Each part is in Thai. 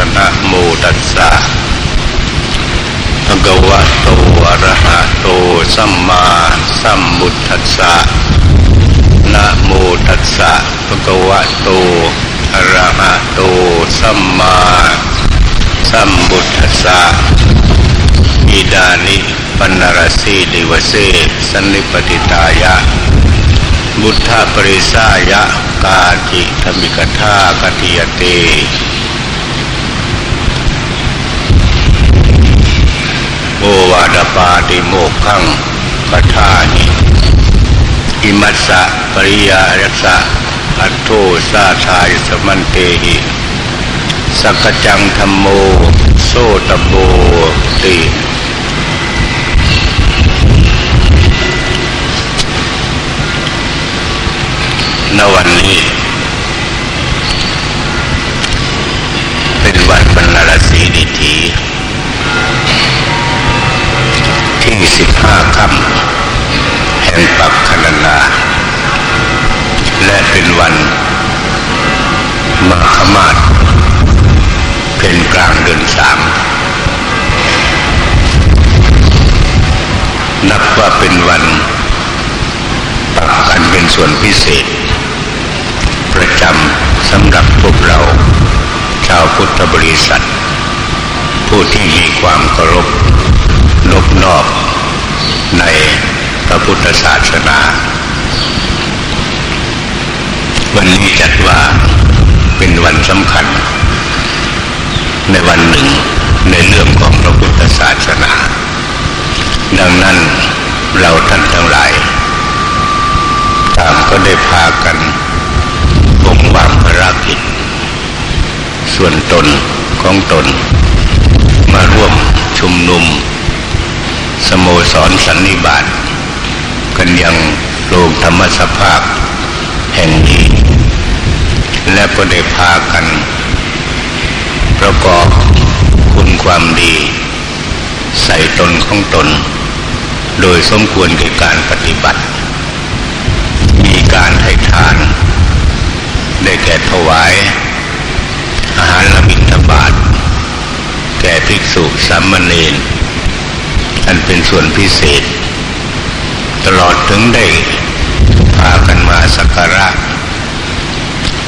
สัมบุทธัสสะนะโมตัสสะภะคะวะโตอะระหะโตสัมมาสัมบุทธัสสะนะโมตัสสะภะคะวะโตอะระหะโตสัมมาสัมบุทธัสสะอิดานิปันนรสีลิวเสสันนิปติตายะบุทธปริสายะกาจิธรรมิกธากติยเต ปาติโมกขังปทานิอิมัสสะปริยารัสสะอัตโทสาทายสมันเตหิสักจังธรรมโม โซตโบติณวันนี้ เป็นวันบรรณรสีดิถี ที่สิบห้าค่ำแห่งปักคณนาและเป็นวันมาขมาศเป็นกลางเดือนสามนับว่าเป็นวันปักกันเป็นส่วนพิเศษ ประจำสำหรับพวกเรา ชาวพุทธบริษัท ผู้ที่มีความเคารพนบนอบ ในพระพุทธศาสนา วันนี้จัดว่าเป็นวันสำคัญ ในวันหนึ่งในเรื่องของพระพุทธศาสนา ดังนั้นเราท่านทั้งหลายต่างก็ได้พากันบงวางภารกิจ ส่วนตนของตน มาร่วมชุมนุม สโมสรสันนิบาตกันยังโรงธรรมสภาพแห่งนี้ และก็ได้พากัน ประกอบคุณความดี ใส่ตนของตน โดยสมควรแก่การปฏิบัติ มีการให้ทาน ได้แก่ถวาย อาหารละบิณฑบาตแก่ภิกษุสามเณร อันเป็นส่วนพิเศษ ตลอดถึงได้พากันมาสักการะ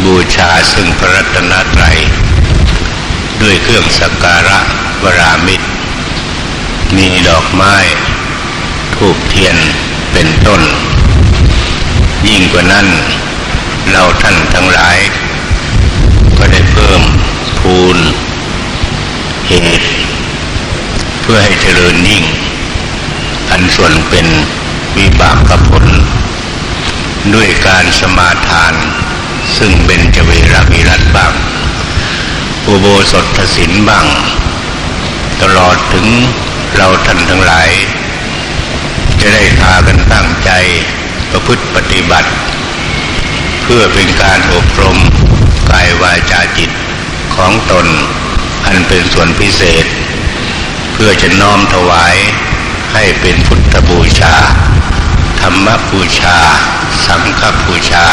บูชาซึ่งพระรัตนตรัย ด้วยเครื่องสักการะวรามิตร มีดอกไม้ทูบเทียนเป็นต้น ยิ่งกว่านั้น เราท่านทั้งหลาย ก็ได้เพิ่มพูนเหตุ เพื่อให้เจริญยิ่ง อันส่วนเป็นวิบากผล ด้วยการสมาทาน ซึ่งเป็นจเวรามิรัตบ้าง อุโบสถศิลบ้าง ตลอดถึงเราท่านทั้งหลาย จะได้พากันตั้งใจประพฤติปฏิบัติ เพื่อเป็นการอบรมกายวาจาจิตของตน อันเป็นส่วนพิเศษ พื่อจะน้อมถวายให้เป็นพุทธบูชา ธรรมบูชา สังฆบูชา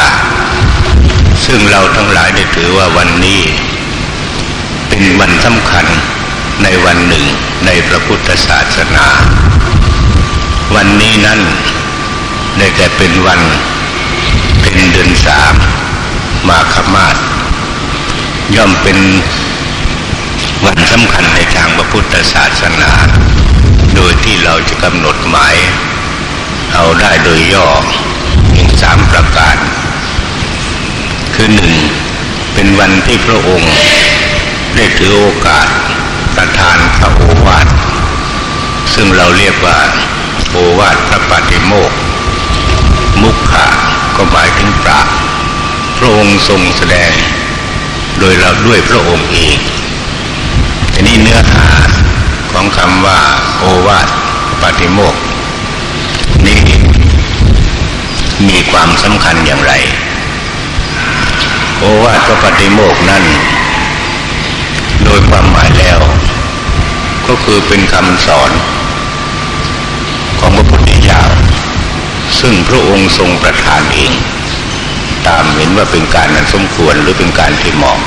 ซึ่งเราทั้งหลายได้ถือว่าวันนี้ เป็นวันสำคัญในวันหนึ่งในพระพุทธศาสนา วันนี้นั้นได้แก่เป็นวันเป็นเดือนสามมาคมาศย่อมเป็น วันสำคัญในทางพระพุทธศาสนา โดยที่เราจะกำหนดหมายเอาได้โดยย่อมีสามประการ คือหนึ่งเป็นวันที่พระองค์ได้ถือโอกาสประทานพระโอวาทซึ่งเราเรียกว่าโอวาทพระปฏิโมกข์มุขะก็หมายถึงปราพระองค์ทรงแสดง โดยเราด้วยพระองค์เอง นี้เนื้อหาของคำว่า โอวาทปฏิโมกนี่มีความสำคัญอย่างไร โอวาทปฏิโมกนั้นโดยความหมายแล้ว ก็คือเป็นคำสอนของพระพุทธเจ้าซึ่งพระองค์ทรงประทานเอง ตามเห็นว่าเป็นการนั้นสมควรหรือเป็นการที่เหมาะ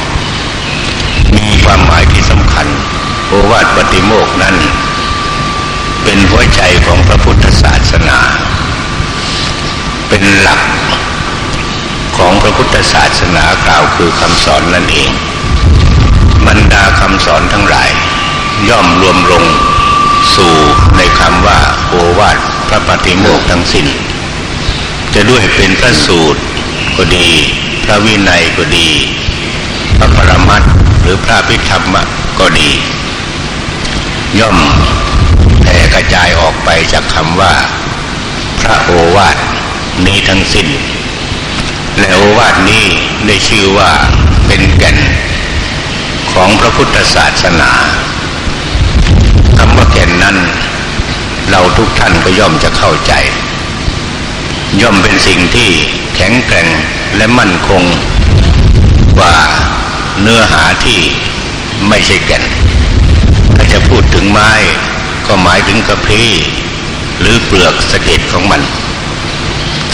มีความหมายที่สำคัญ โอวาทปฏิโมกนั้น เป็นหัวใจของพระพุทธศาสนา เป็นหลักของพระพุทธศาสนากล่าวคือคำสอนนั่นเองบรรดาคำสอนทั้งหลาย ย่อมรวมลงสู่ในคำว่าโอวาทพระปฏิโมกทั้งสิ้น จะด้วยเป็นพระสูตรก็ดี พระวินัยก็ดี พระปรมัต หรือพระพิธรรมก็ดี ย่อมแผ่กระจายออกไปจากคำว่า พระโอวาทนี้ทั้งสิ้น และโอวาทนี้ได้ชื่อว่าเป็นแก่นของพระพุทธศาสนาคำว่าแก่นนั้น เราทุกท่านก็ย่อมจะเข้าใจ ย่อมเป็นสิ่งที่แข็งแกร่งและมั่นคงกว่า เนื้อหาที่ไม่ใช่แก่น ถ้าจะพูดถึงไม้ก็หมายถึงกระพี้หรือเปลือกสะเก็ดของมัน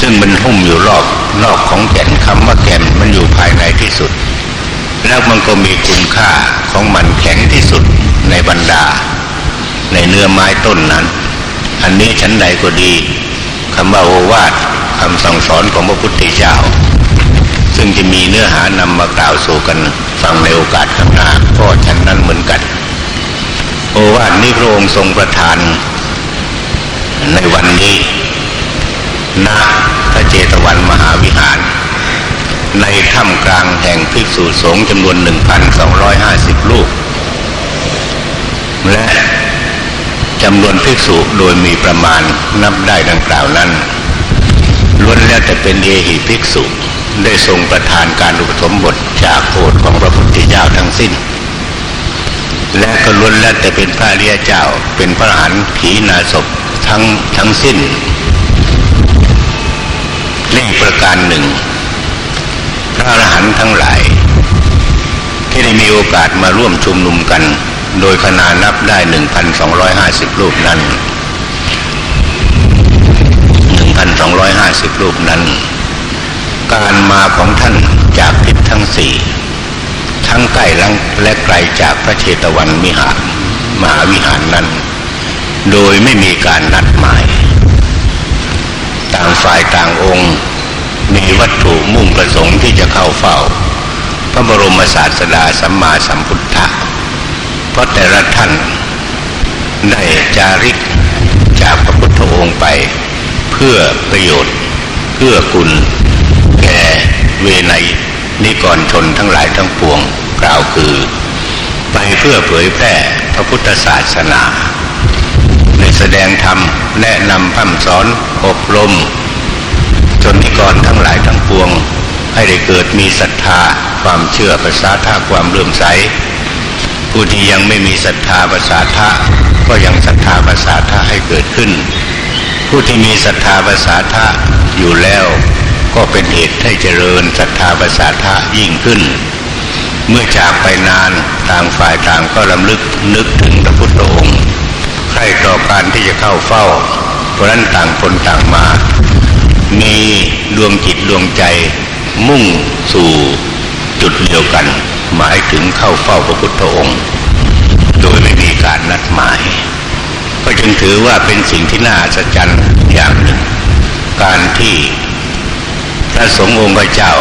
ซึ่งมันหุ้มอยู่รอบนอกของแก่นคำว่าแก่นมันอยู่ภายในที่สุด แล้วมันก็มีคุณค่าของมันแข็งที่สุดในบรรดา ในเนื้อไม้ต้นนั้น อันนี้ชั้นใดก็ดีคำว่าโอวาทคำสั่งสอนของพระพุทธเจ้า ซึ่งจะมีเนื้อหานำมากล่าวสู่กันฟังในโอกาสข้างหน้าก็ชั้นนั้นเหมือนกัน โอวาทนี้พระองค์ทรงประทาน ในวันนี้ณพระเจตวันมหาวิหาร ในถ้ำกลางแห่งภิกษุสงฆ์จำนวน 1,250รูปและจำนวนภิกษุโดยมีประมาณนับได้ดังกล่าวนั้นล้วนแล้วแต่เป็นเอหิภิกษุ ได้ทรงประทานการอุปสมบทจากโอษของพระพุทธเจ้าทั้งสิ้น และก็ล้วนแล้วแต่เป็นพระเรียเจ้าเป็นพระหันขีนาศพทั้งทั้งสิ้นนี่ประการหนึ่ง พระอรหันต์ทั้งหลาย ที่ได้มีโอกาสมาร่วมชุมนุมกัน โดยขนานับได้ 1,250 รูปนั้น 1,250 รูปนั้น การมาของท่านจากทิศทั้งสี่ทั้งใกล้และไกลจากพระเชตวันมิหารมหาวิหารนั้น โดยไม่มีการนัดหมาย ต่างฝ่ายต่างองค์ มีวัตถุมุ่งประสงค์ที่จะเข้าเฝ้า พระบรมศาสดาสัมมาสัมพุทธะเพราะแต่ละท่านได้จาริกจากพระพุทธองค์ไป เพื่อประโยชน์ เพื่อคุณ แก่เวไนนิกรชนทั้งหลายทั้งปวงกล่าวคือ ไปเพื่อเผยแพร่พระพุทธศาสนาในแสดงธรรมแนะนำพัฒสอนอบรมจนนิกรทั้งหลายทั้งปวง ให้ได้เกิดมีศรัทธาความเชื่อภาษาท่าความเลื่อมใสผู้ที่ยังไม่มีศรัทธาภาษาทะก็ยังศรัทธาภาษาทะให้เกิดขึ้น ผู้ที่มีศรัทธาภาษาทะอยู่แล้ว ก็เป็นเหตุให้เจริญศรัทธาภาษาทะยิ่งขึ้น เมื่อจากไปนานต่างฝ่ายต่างก็ลำลึกนึกถึงพระพุทธองค์ใครต่อการที่จะเข้าเฝ้า เพราะนั้นต่างคนต่างมา มีดวงจิตดวงใจ มุ่งสู่จุดเดียวกัน หมายถึงเข้าเฝ้าพระพุทธองค์ โดยไม่มีการนัดหมาย ก็จึงถือว่าเป็นสิ่งที่น่าอัศจรรย์อย่างหนึ่ง การที่ ระสงฆ์องค์เจ้า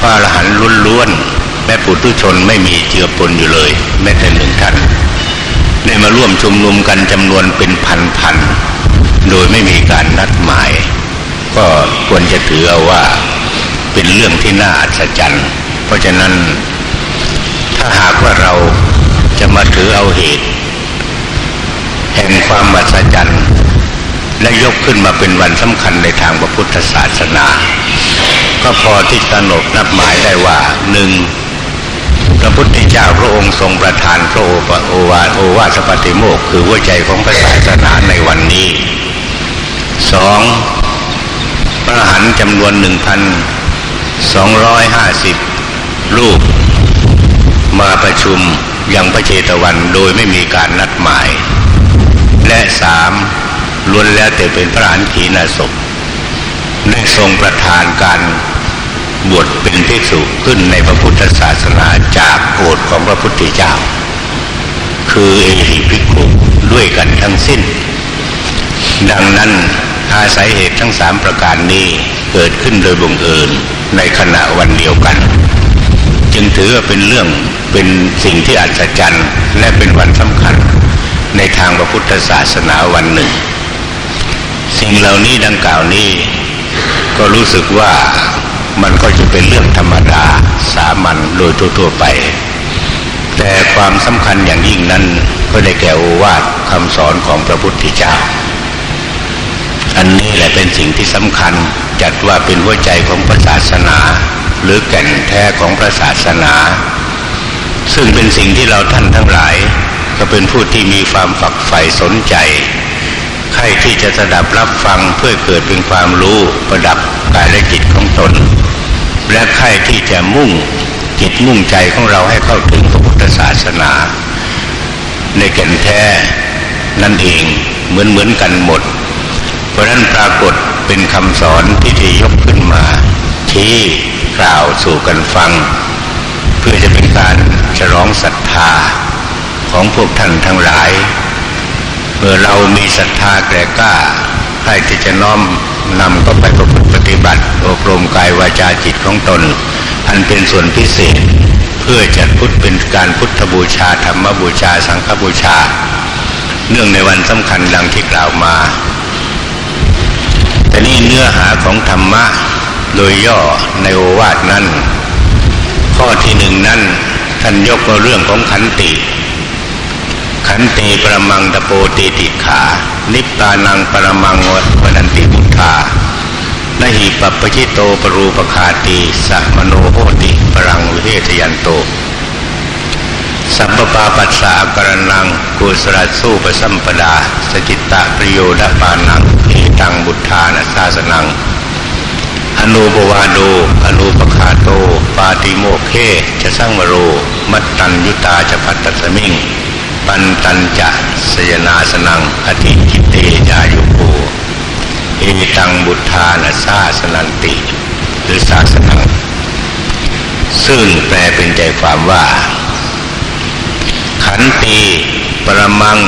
พระอรหันต์ล้วนๆแม่ปุถุชนไม่มีเจือปนอยู่เลย แม้แต่หนึ่งท่านได้มาร่วมชุมนุมกันจำนวนเป็นพันๆโดยไม่มีการนัดหมาย ก็ควรจะถือเอาว่าเป็นเรื่องที่น่าอัศจรรย์ เพราะฉะนั้นถ้าหากว่าเราจะมาถือเอาเหตุ แห่งความอัศจรรย์และยกขึ้นมาเป็นวันสำคัญในทางพระพุทธศาสนา ก็พอที่จะหนบนับหมายได้ว่าหนึ่งพระพุทธเจ้าพระองค์ทรงประทานพระโอโอวาโอวาสปฏิโมกคือหัวใจของพระศาสนาในวันนี้สองพระหันจำนวนหนึ่งพันสองร้อยห้าสิบรูป มาประชุมยังพระเจตวันโดยไม่มีการนัดหมาย และสามล้วนแล้วแต่เป็นพระหันขีนาศพ ได้ทรงประทานการบวชเป็นภิกษุขึ้นในพระพุทธศาสนาจากโอษของพระพุทธเจ้า คือเอหิภิกขุด้วยกันทั้งสิ้น ดังนั้นอาศัยเหตุทั้งสามประการนี้เกิดขึ้นโดยบังเอิญในขณะวันเดียวกัน จึงถือว่าเป็นเรื่องเป็นสิ่งที่อัศจรรย์และเป็นวันสำคัญในทางพระพุทธศาสนาวันหนึ่ง สิ่งเหล่านี้ดังกล่าวนี้ ก็รู้สึกว่ามันก็จะเป็นเรื่องธรรมดาสามัญโดยทั่วๆไป แต่ความสำคัญอย่างยิ่งนั้นก็ได้แก่โอวาทคำสอนของพระพุทธเจ้า อันนี้แหละเป็นสิ่งที่สำคัญจัดว่าเป็นหัวใจของพระศาสนา หรือแก่นแท้ของพระศาสนา ซึ่งเป็นสิ่งที่เราท่านทั้งหลาย ก็เป็นผู้ที่มีความฝักใฝ่สนใจ ใครที่จะสดับรับฟังเพื่อเกิดเป็นความรู้ประดับกายและจิตของตน และใครที่จะมุ่งจิตมุ่งใจของเราให้เข้าถึงพระพุทธศาสนา ในแก่นแท้นั่นเองเหมือนเหมือนกันหมด เพราะนั้นปรากฏเป็นคำสอนที่ที่ยกขึ้นมาชี้กล่าวสู่กันฟัง เพื่อจะเป็นการฉลองศรัทธาของพวกท่านทั้งหลาย มื่อเรามีศรัทธาแก่กล้าใครที่จะน้อมนำก็ไปประพฤติปฏิบัติ อบรมกายวาจาจิตของตน อันเป็นส่วนพิเศษ เพื่อจะพุทธเป็นการพุทธบูชาธรรมบูชา สังฆบูชา เนื่องในวันสำคัญดังที่กล่าวมา แต่นี่เนื้อหาของธรรมะโดยย่อในโอวาทนั้น ข้อที่หนึ่งนั้นท่านยกเรื่องของขันติ ขันติปรมังตะโปติติขา นิพพานังปรมังวนันติบุธานหิปัปชิโตปรูปคาติสัมโนโหติปรังวิเททยันโต สัพปาปัสสะกรนังกุสรัสูปสัมปดา สจิตตะปริโยดปานังเอตังบุทานาสาสนัง อนุบวาโดอนุปคาโต ปาติโมเคจะสังวโร มัตตัญยุตาจะพัตตสมิง ปันตันจะสยนาสนังอธิกิเตจายุโกเอตังบุทานาซาสนันติ หรือศาสนัง ซึ่งแปลเป็นใจความว่า ขันตีปรมัง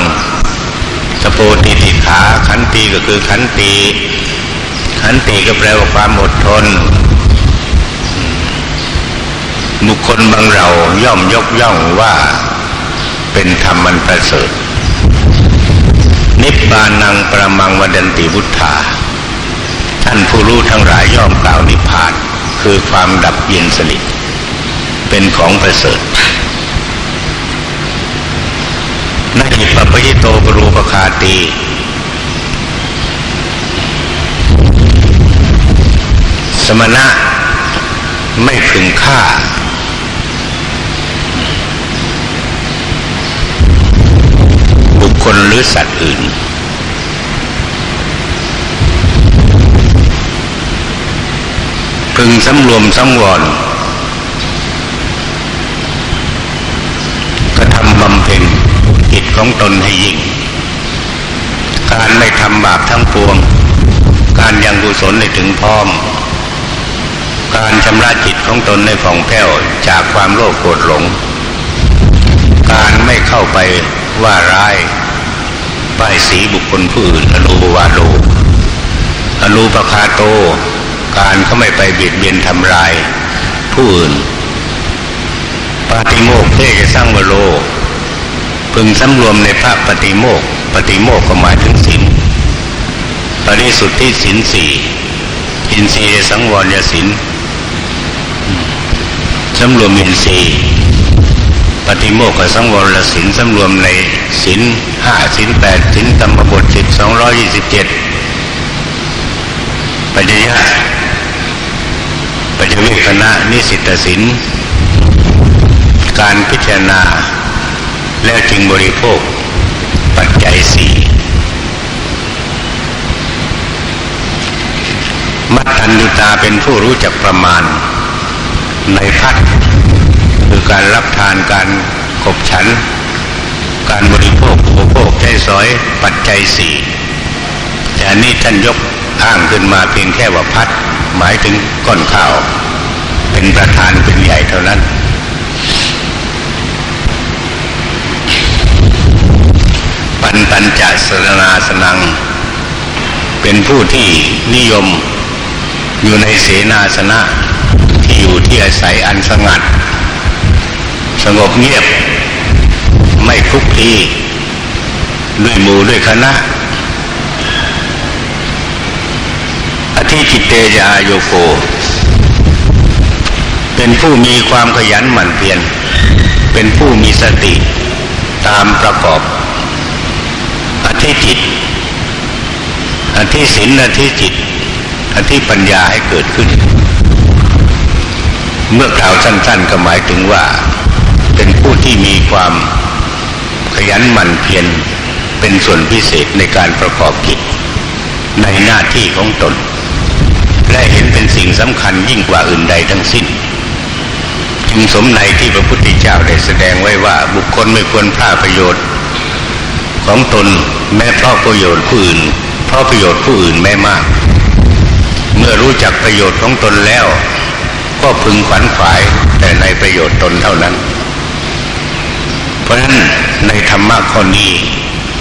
สโปติติขาขันตีก็คือขันตีขันตีก็แปลว่าความอดทนบุคคลบางเราย่อมยกย่องว่า เป็นธรรมมันประเสริฐ นิพพานังประมังวดันติบุทธาท่านผู้รู้ทั้งหลายย่อมกล่าวนิพพาน คือความดับเย็นสนิทเป็นของประเสริฐนหิปปยิโตปรูปคาตีสมณะไม่พึงฆ่า คนหรือสัตว์อื่น พึงสำรวมสำวรกระทำบำเพ็ญจิตของตนให้ยิ่ง การไม่ทำบาปทั้งปวง การยังกุศลในถึงพร้อม การชำระจิตของตนในผ่องแผ้วจากความโลภโกรธหลงการไม่เข้าไปว่าร้าย ป้ายสีบุคคลผู้อื่นอนุบวาโลอนุปคาโต การเขาไม่ไปเบียดเบียนทำลาย ผู้อื่น ปาติโมกเทจะสร้างวโล พึงสำรวมในพระปฏิโมกปฏิโมกก็หมายถึงศีลปริสุทธิศีลสี่อินทรีย์สังวรยศีลสำรวมอินทรีย์ ปฏิโมกขสังวรศีลสำรวมในศีลห้าศีลแปดศีลธรรมบทสิบสองร้อยยี่สิบเจ็ดปัญญาปัญญวิคณะนิสิตศีลการพิจารณา และจึงบริโภค ปัจจัยสี่มัตตัญญุตาเป็นผู้รู้จักประมาณในพัด คือการรับทานการขบฉัน การบริโภคอุปโภคใช้สอยปัจจัยสี่แต่นี้ท่านยกอ้างขึ้นมาเพียงแค่ว่าพัด หมายถึงก้อนข้าว เประธานเป็นใหญ่เท่านั้น ปันปัญจสรนาสนัง เป็นผู้ที่นิยมอยู่ในเสนาสนะที่อยู่ที่อาศัยอันสงัด สงบเงียบ ไม่คลุกคลีด้วยหมู่ด้วยคณะอธิจิตเตจาโยโก เป็นผู้มีความขยันหมั่นเพียรเป็นผู้มีสติตามประกอบอธิจิตอธิศีลอธิจิตอธิปัญญาให้เกิดขึ้น เมื่อกล่าวสั้น ๆ ก็หมายถึงว่า เป็นผู้ที่มีความขยันหมั่นเพียรเป็นส่วนพิเศษในการประกอบกิจในหน้าที่ของตน และเห็นเป็นสิ่งสำคัญยิ่งกว่าอื่นใดทั้งสิ้น จึงสมในที่พระพุทธเจ้าได้แสดงไว้ว่าบุคคลไม่ควรพลาดประโยชน์ ของตนแม้เพราะประโยชน์ผู้อื่น เพราะประโยชน์ผู้อื่นไม่มาก เมื่อรู้จักประโยชน์ของตนแล้ว ก็พึงขวัญขวายแต่ในประโยชน์ตนเท่านั้น เพราะฉะนั้นในธรรมะข้อนี้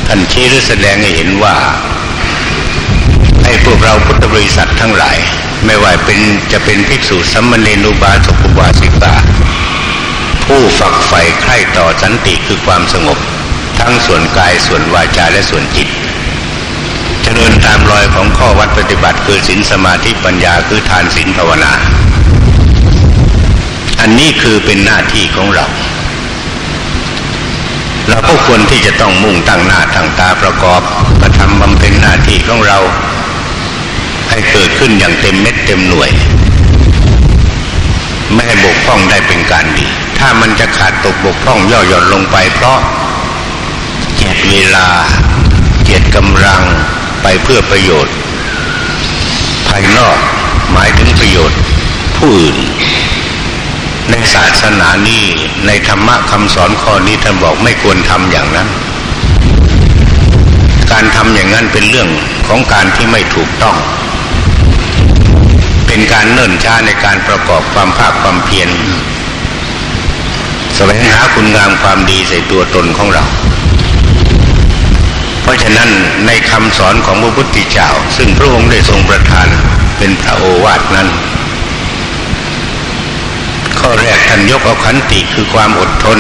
ท่านชี้หรือแสดงให้เห็นว่าให้พวกเราพุทธบริษัททั้งหลาย ไม่ว่าเป็นจะเป็นภิกษุสัมมเนนุบาสกุบาสิกาผู้ฝักใฝ่ใคร่ต่อสันติคือความสงบ ทั้งส่วนกายส่วนวาจาและส่วนจิตเจริญตามรอยของข้อวัดปฏิบัติคือศีลสมาธิปัญญาคือทานศีลภาวนา อันนี้คือเป็นหน้าที่ของเรา เราก็ควรที่จะต้องมุ่งตั้งหน้าตั้งตาประกอบกระทำบำเพ็ญหน้าที่ของเรา ให้เกิดขึ้นอย่างเต็มเม็ดเต็มหน่วย ไม่ให้บกพร่องได้เป็นการดี ถ้ามันจะขาดตกบกพร่องย่อหย่อนลงไปเพราะเกียดเวลาเกียดกำลังไปเพื่อประโยชน์ ภายนอกหมายถึงประโยชน์ผู้อื่น ในศาสนานี้ในธรรมะคำสอนข้อนี้ท่านบอกไม่ควรทำอย่างนั้น การทำอย่างนั้นเป็นเรื่องของการที่ไม่ถูกต้อง เป็นการเนิ่นช้าในการประกอบความภาคความเพียรแสวงหาคุณงามความดีใส่ตัวตนของเรา เพราะฉะนั้นในคำสอนของพระพุทธเจ้า ซึ่งพระองค์ได้ทรงประทานเป็นพระโอวาทนั้น ข้อแรกท่านยกเอาขันติคือความอดทน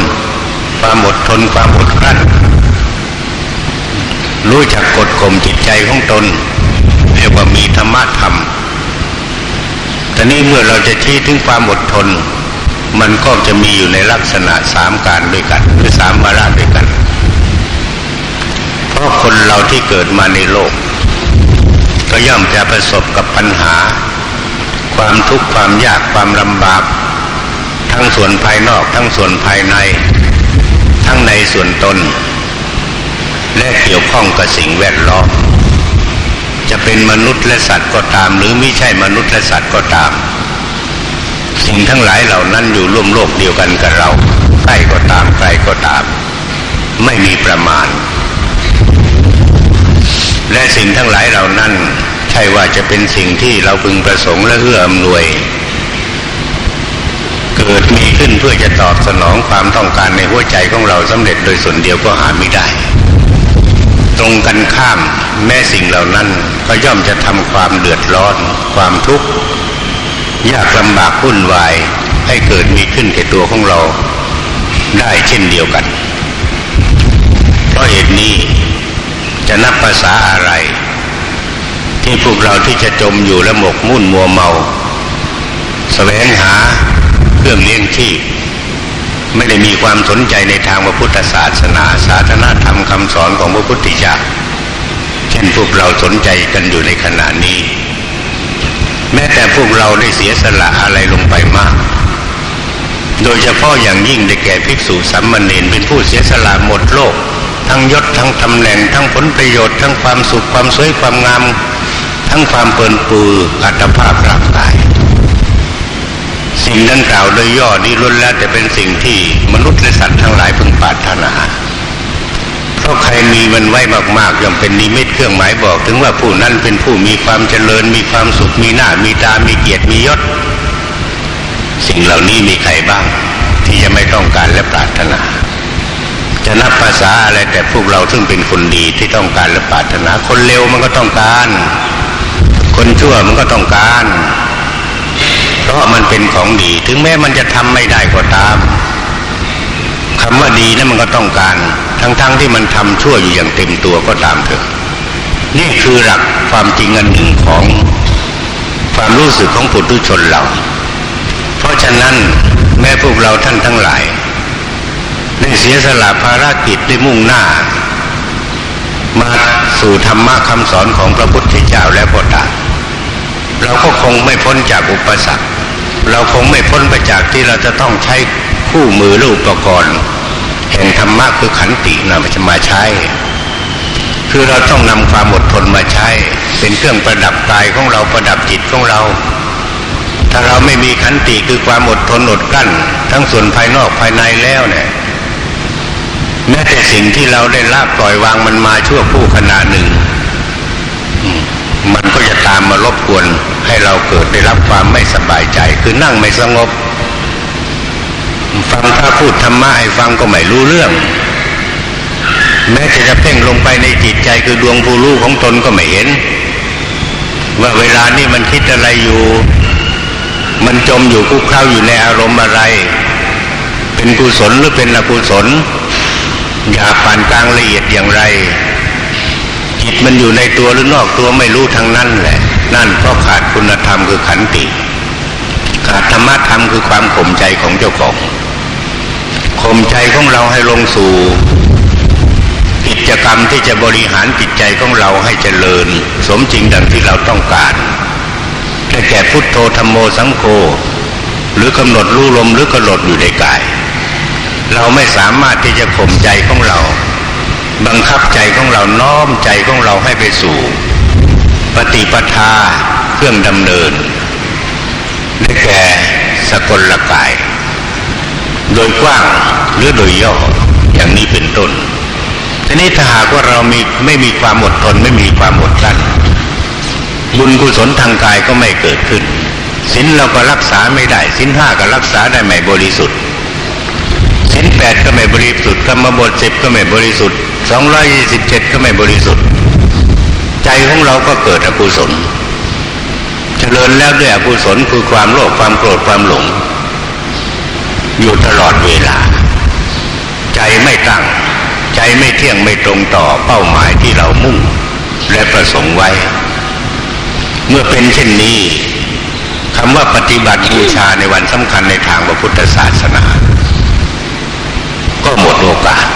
ความอดทนความอดกลั้น รู้จักกดข่มจิตใจของตนเรียกว่ามีธรรมะธรรมแต่นี้เมื่อเราจะชี้ถึงความอดทน มันก็จะมีอยู่ในลักษณะสามการด้วยกันหรือสามวาระด้วยกัน เพราะคนเราที่เกิดมาในโลก ก็ย่อมจะประสบกับปัญหา ความทุกข์ความยากความลำบาก ทั้งส่วนภายนอก ทั้งส่วนภายใน ทั้งในส่วนตน และเกี่ยวข้องกับสิ่งแวดล้อม จะเป็นมนุษย์และสัตว์ก็ตาม หรือไม่ใช่มนุษย์และสัตว์ก็ตาม สิ่งทั้งหลายเหล่านั้นอยู่ร่วมโลกเดียวกันกับเราใกล้ก็ตามไกลก็ตาม ไม่มีประมาณ และสิ่งทั้งหลายเหล่านั้นใช่ว่าจะเป็นสิ่งที่เราพึงประสงค์และเอื้ออำนวย เกิดมีขึ้นเพื่อจะตอบสนองความต้องการในหัวใจของเราสำเร็จโดยส่วนเดียวก็หาไม่ได้ ตรงกันข้ามแม้สิ่งเหล่านั้นก็ย่อมจะทำความเดือดร้อน ความทุกข์ยากลำบากวุ่นวายให้เกิดมีขึ้นแก่ตัวของเราได้เช่นเดียวกัน เพราะเหตุนี้จะนับภาษาอะไร ที่พวกเราที่จะจมอยู่และหมกมุ่นมัวเมาสแสวงหา รื่องเลี้ยงชีพไม่ได้มีความสนใจในทางพระพุทธศาสนาศาสนาธรรมคำสอนของพระพุทธเจ้าเช่นพวกเราสนใจกันอยู่ในขณะนี้ แม้แต่พวกเราได้เสียสละอะไรลงไปมาก โดยเฉพาะอย่างยิ่งได้แก่ภิกษุสัมมเนนเป็นผู้เสียสละหมดโลก ทั้งยศทั้งตำแหน่ง ทั้งผลประโยชน์ทั้งความสุขความสวยความงาม ทั้งความเปินปูอัตภาพร่างกาย สิ่งดังกล่าวโดยย่อนี้ล้วนแล้วแต่เป็นสิ่งที่มนุษย์และสัตว์ทั้งหลายพึงปรารถนาเพราะใครมีมันไว้มากๆย่อมเป็นนิมิตเครื่องหมายบอก ถึงว่าผู้นั้นเป็นผู้มีความเจริญ มีความสุขมีหน้ามีตามีเกียรติมียศ สิ่งเหล่านี้มีใครบ้าง ที่จะไม่ต้องการและปรารถนาจะนับภาษาอะไรแต่พวกเราซึ่งเป็นคนดีที่ต้องการและปรารถนา คนเร็วมันก็ต้องการ คนชั่วมันก็ต้องการ เพราะมันเป็นของดี ถึงแม้มันจะทำไม่ได้ก็ตามคำว่าดีนั้นมันก็ต้องการ ทั้งๆทที่มันทำชั่วอยู่อย่างเต็มตัวก็ตามเถอะ นี่คือหลักความจริงอันหนึ่งของความรู้สึกของปุถุชนเรา เพราะฉะนั้นแม้พวกเราท่านทั้งหลายได้เสียสละภารกิจได้มุ่งหน้า มาสู่ธรรมะคำสอนของพระพุทธเจ้าและพระตาเราก็คงไม่พ้นจากอุปสรรค เราคงไม่พ้นไปจากที่เราจะต้องใช้คู่มือหรืออุปกรณ์แห่งธรรมะคือขันตินะมันจะมาใช้ คือเราต้องนำความอดทนมาใช้ เป็นเครื่องประดับกายของเราประดับจิตของเรา ถ้าเราไม่มีขันติคือความอดทนอดกลั้น ทั้งส่วนภายนอกภายในแล้วเนี่ยแม้แต่สิ่งที่เราได้ละปล่อยวางมันมาชั่วผู้ขณะหนึ่ง มันก็จะตามมารบกวนให้เราเกิดได้รับความไม่สบายใจ คือนั่งไม่สงบ ฟังพระพูดธรรมะให้ฟังก็ไม่รู้เรื่อง แม้จะจะเพ่งลงไปในจิตใจคือดวงผู้รู้ของตนก็ไม่เห็น ว่าเวลานี้มันคิดอะไรอยู่ มันจมอยู่คุกเข้าอยู่ในอารมณ์อะไร เป็นกุศลหรือเป็นอกุศลอย่าปานกลางละเอียดอย่างไร จิตมันอยู่ในตัวหรือนอกตัวไม่รู้ทางนั้นแหละ นั่นเพราะขาดคุณธรรมคือขันติ ขาดธรรมธรรมคือความข่มใจของเจ้าของข่มใจของเราให้ลงสู่ กิจกรรมที่จะบริหารจิตใจของเราให้เจริญ สมจริงดังที่เราต้องการแต่แก่พุทโธธรรมโมสังโฆหรือกำหนดรู้ลมหรือกำหนดอยู่ในกาย เราไม่สามารถที่จะข่มใจของเรา บังคับใจของเราน้อมใจของเราให้ไปสู่ ปฏิปทาเครื่องดำเนินได้แก่สกลละกาย โดยกว้างหรือโดยย่ออย่างนี้เป็นต้นทีนี้ถ้าหากว่าเรามีไม่มีความอดทนไม่มีความอดกั้นบุญกุศลทางกายก็ไม่เกิดขึ้นศีลเราก็รักษาไม่ได้ศีลห้าก็รักษาได้ไม่บริสุทธิ์ ศีลแปดก็ไม่บริสุทธิ์กรรมบทสิบก็ไม่บริสุทธิ์สองร้อยยี่สิบเจ็ดก็ไม่บริสุทธิ์ ใจของเราก็เกิดอกุศลเจริญแล้วด้วยอกุศลคือความโลภความโกรธความหลง อยู่ตลอดเวลา ใจไม่ตั้ง ใจไม่เที่ยงไม่ตรงต่อเป้าหมายที่เรามุ่ง และประสงค์ไว้ เมื่อเป็นเช่นนี้คำว่าปฏิบัติบูชาในวันสำคัญในทางพระพุทธศาสนา ก็หมดโอกาส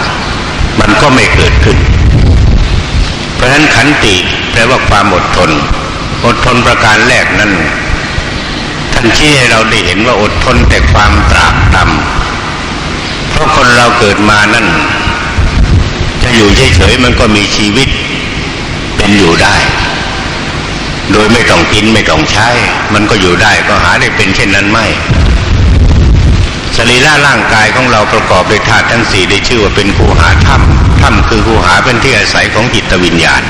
มันก็ไม่เกิดขึ้น เพราะฉะนั้นขันติแปลว่าความอดทน อดทนประการแรกนั้นท่านชี้ให้เราได้เห็นว่าอดทนแต่ความตรากตำเพราะคนเราเกิดมานั่น จะอยู่เฉยๆมันก็มีชีวิตเป็นอยู่ได้โดยไม่ต้องกินไม่ต้องใช้ มันก็อยู่ได้ก็หาได้เป็นเช่นนั้นไม่ รีระร่างกายของเราประกอบด้วยธาตุทั้งสี่ได้ชื่อว่าเป็นคูหาถ้ำถ้ำคือคูหาเป็นที่อาศัยของจิตวิญญาณ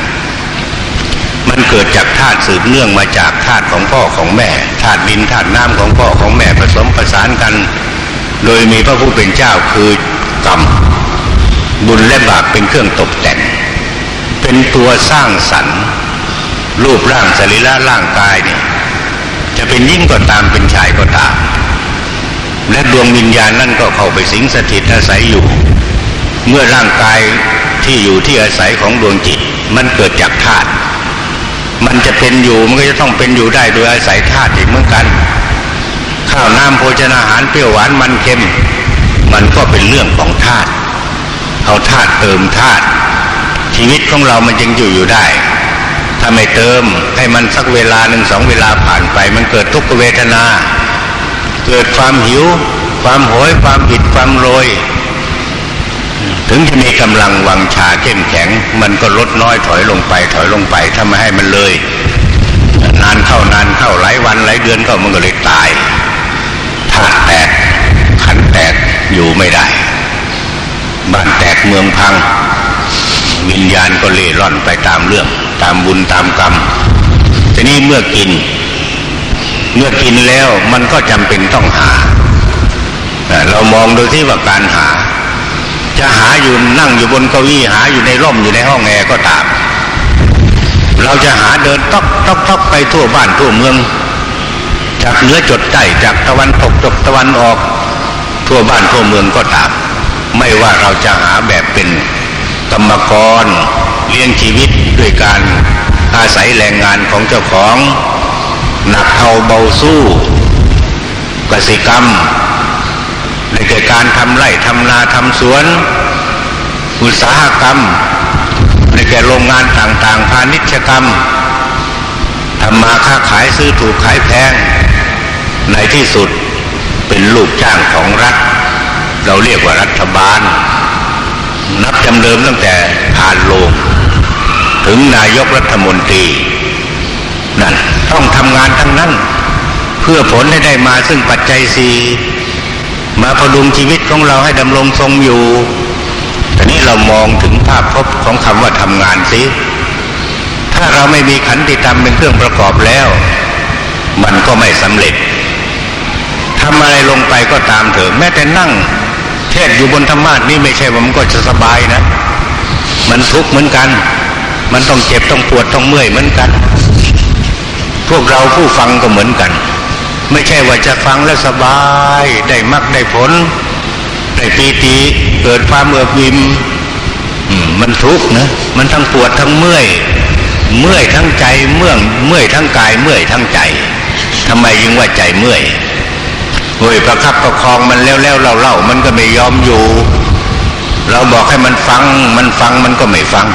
มันเกิดจากธาตุสืบเนื่องมาจากธาตุของพ่อของแม่ธาตุดินธาตุน้ำของพ่อของแม่ผสมประสานกัน โดยมีพระผู้เป็นเจ้าคือกรรมบุญและบาปเป็นเครื่องตกแต่ง เป็นตัวสร้างสรรค์รูปร่างสรีระร่างกายเนี่ยจะเป็นยิ่งก็ตามเป็นชายก็ตาม และดวงวิญญาณนั่นก็เข้าไปสิงสถิตอาศัยอยู่ เมื่อร่างกายที่อยู่ที่อาศัยของดวงจิต มันเกิดจากธาตุมันจะเป็นอยู่มันก็จะต้องเป็นอยู่ได้โดยอาศัยธาตุอีกเหมือนกัน ข้าวน้ำโภชนาอาหารเปรี้ยวหวานมันเค็ม มันก็เป็นเรื่องของธาตุเอาธาตุเติมธาตุชีวิตของเรามันจึงอยู่อยู่ได้ถ้าไม่เติมให้มันสักเวลาหนึ่งสองเวลาผ่านไป มันเกิดทุกขเวทนา กิดความหิว ความโหย ความผิดความโรย ถึงจะมีกำลังวังชาเข้มแข็ง มันก็ลดน้อยถอยลงไป ถอยลงไปถ้าไม่ให้มันเลย นานเข้านานเข้าหลายวันหลายเดือนเข้ามันก็เลยตายธาตุแตกขันแตกอยู่ไม่ได้ บ้านแตกเมืองพัง วิญญาณก็เล่ร่อนไปตามเรื่อง ตามบุญตามกรรมทีนี้เมื่อกิน เมื่อกินแล้วมันก็จำเป็นต้องหา เรามองดูที่ว่าการหา จะหาอยู่นั่งอยู่บนเก้าอี้หาอยู่ในร่มอยู่ในห้องแอร์ก็ตาม เราจะหาเดินต๊อกต๊อกต๊อกไปทั่วบ้านทั่วเมือง จากเหนือจดใต้จากตะวันตกจดตะวันออก ทั่วบ้านทั่วเมืองก็ตาม ไม่ว่าเราจะหาแบบเป็นกรรมกรเลี้ยงชีวิตด้วยการอาศัยแรงงานของเจ้าของ หนักเทาเบาสู้กสิกรรมในเกิดการทำไร่ทำนาทำสวน อุตสาหกรรมในแก่โรงงานต่างๆ พาณิชยกรรมทำมาค้าขายซื้อถูกขายแพง ในที่สุดเป็นลูกจ้างของรัฐ เราเรียกว่ารัฐบาล นับจำเดิมตั้งแต่ผ่านโลง ถึงนายกรัฐมนตรี นั่นต้องทำงานทั้งนั้น เพื่อผลให้ได้มาซึ่งปัจจัยสี่มาพดุงชีวิตของเราให้ดำรงทรงอยู่แต่นี้เรามองถึงภาพพบของคำว่าทำงานสิถ้าเราไม่มีขันติธรรมเป็นเครื่องประกอบแล้ว มันก็ไม่สำเร็จทำอะไรลงไปก็ตามเถอะแม้แต่นั่ง เทศอยู่บนธรรมาสนี่ไม่ใช่ว่ามันก็จะสบายนะ มันทุกข์เหมือนกัน มันต้องเจ็บต้องปวดต้องเมื่อยเหมือนกัน พวกเราผู้ฟังก็เหมือนกัน ไม่ใช่ว่าจะฟังแล้วสบายได้มักได้ผล ได้ปีติเกิดความเอือบอิ่มมันทุกข์นะมันทั้งปวดทั้งเมื่อย เมื่อยทั้งใจเมื่อเมื่อยทั้งกายเมื่อยทั้งใจทำไมยิ่งว่าใจเมื่อยโอ้ยประคับประคองมันแล้วแล้วเล่าเล่ามันก็ไม่ยอมอยู่ เราบอกให้มันฟัง มันฟังมันก็ไม่ฟัง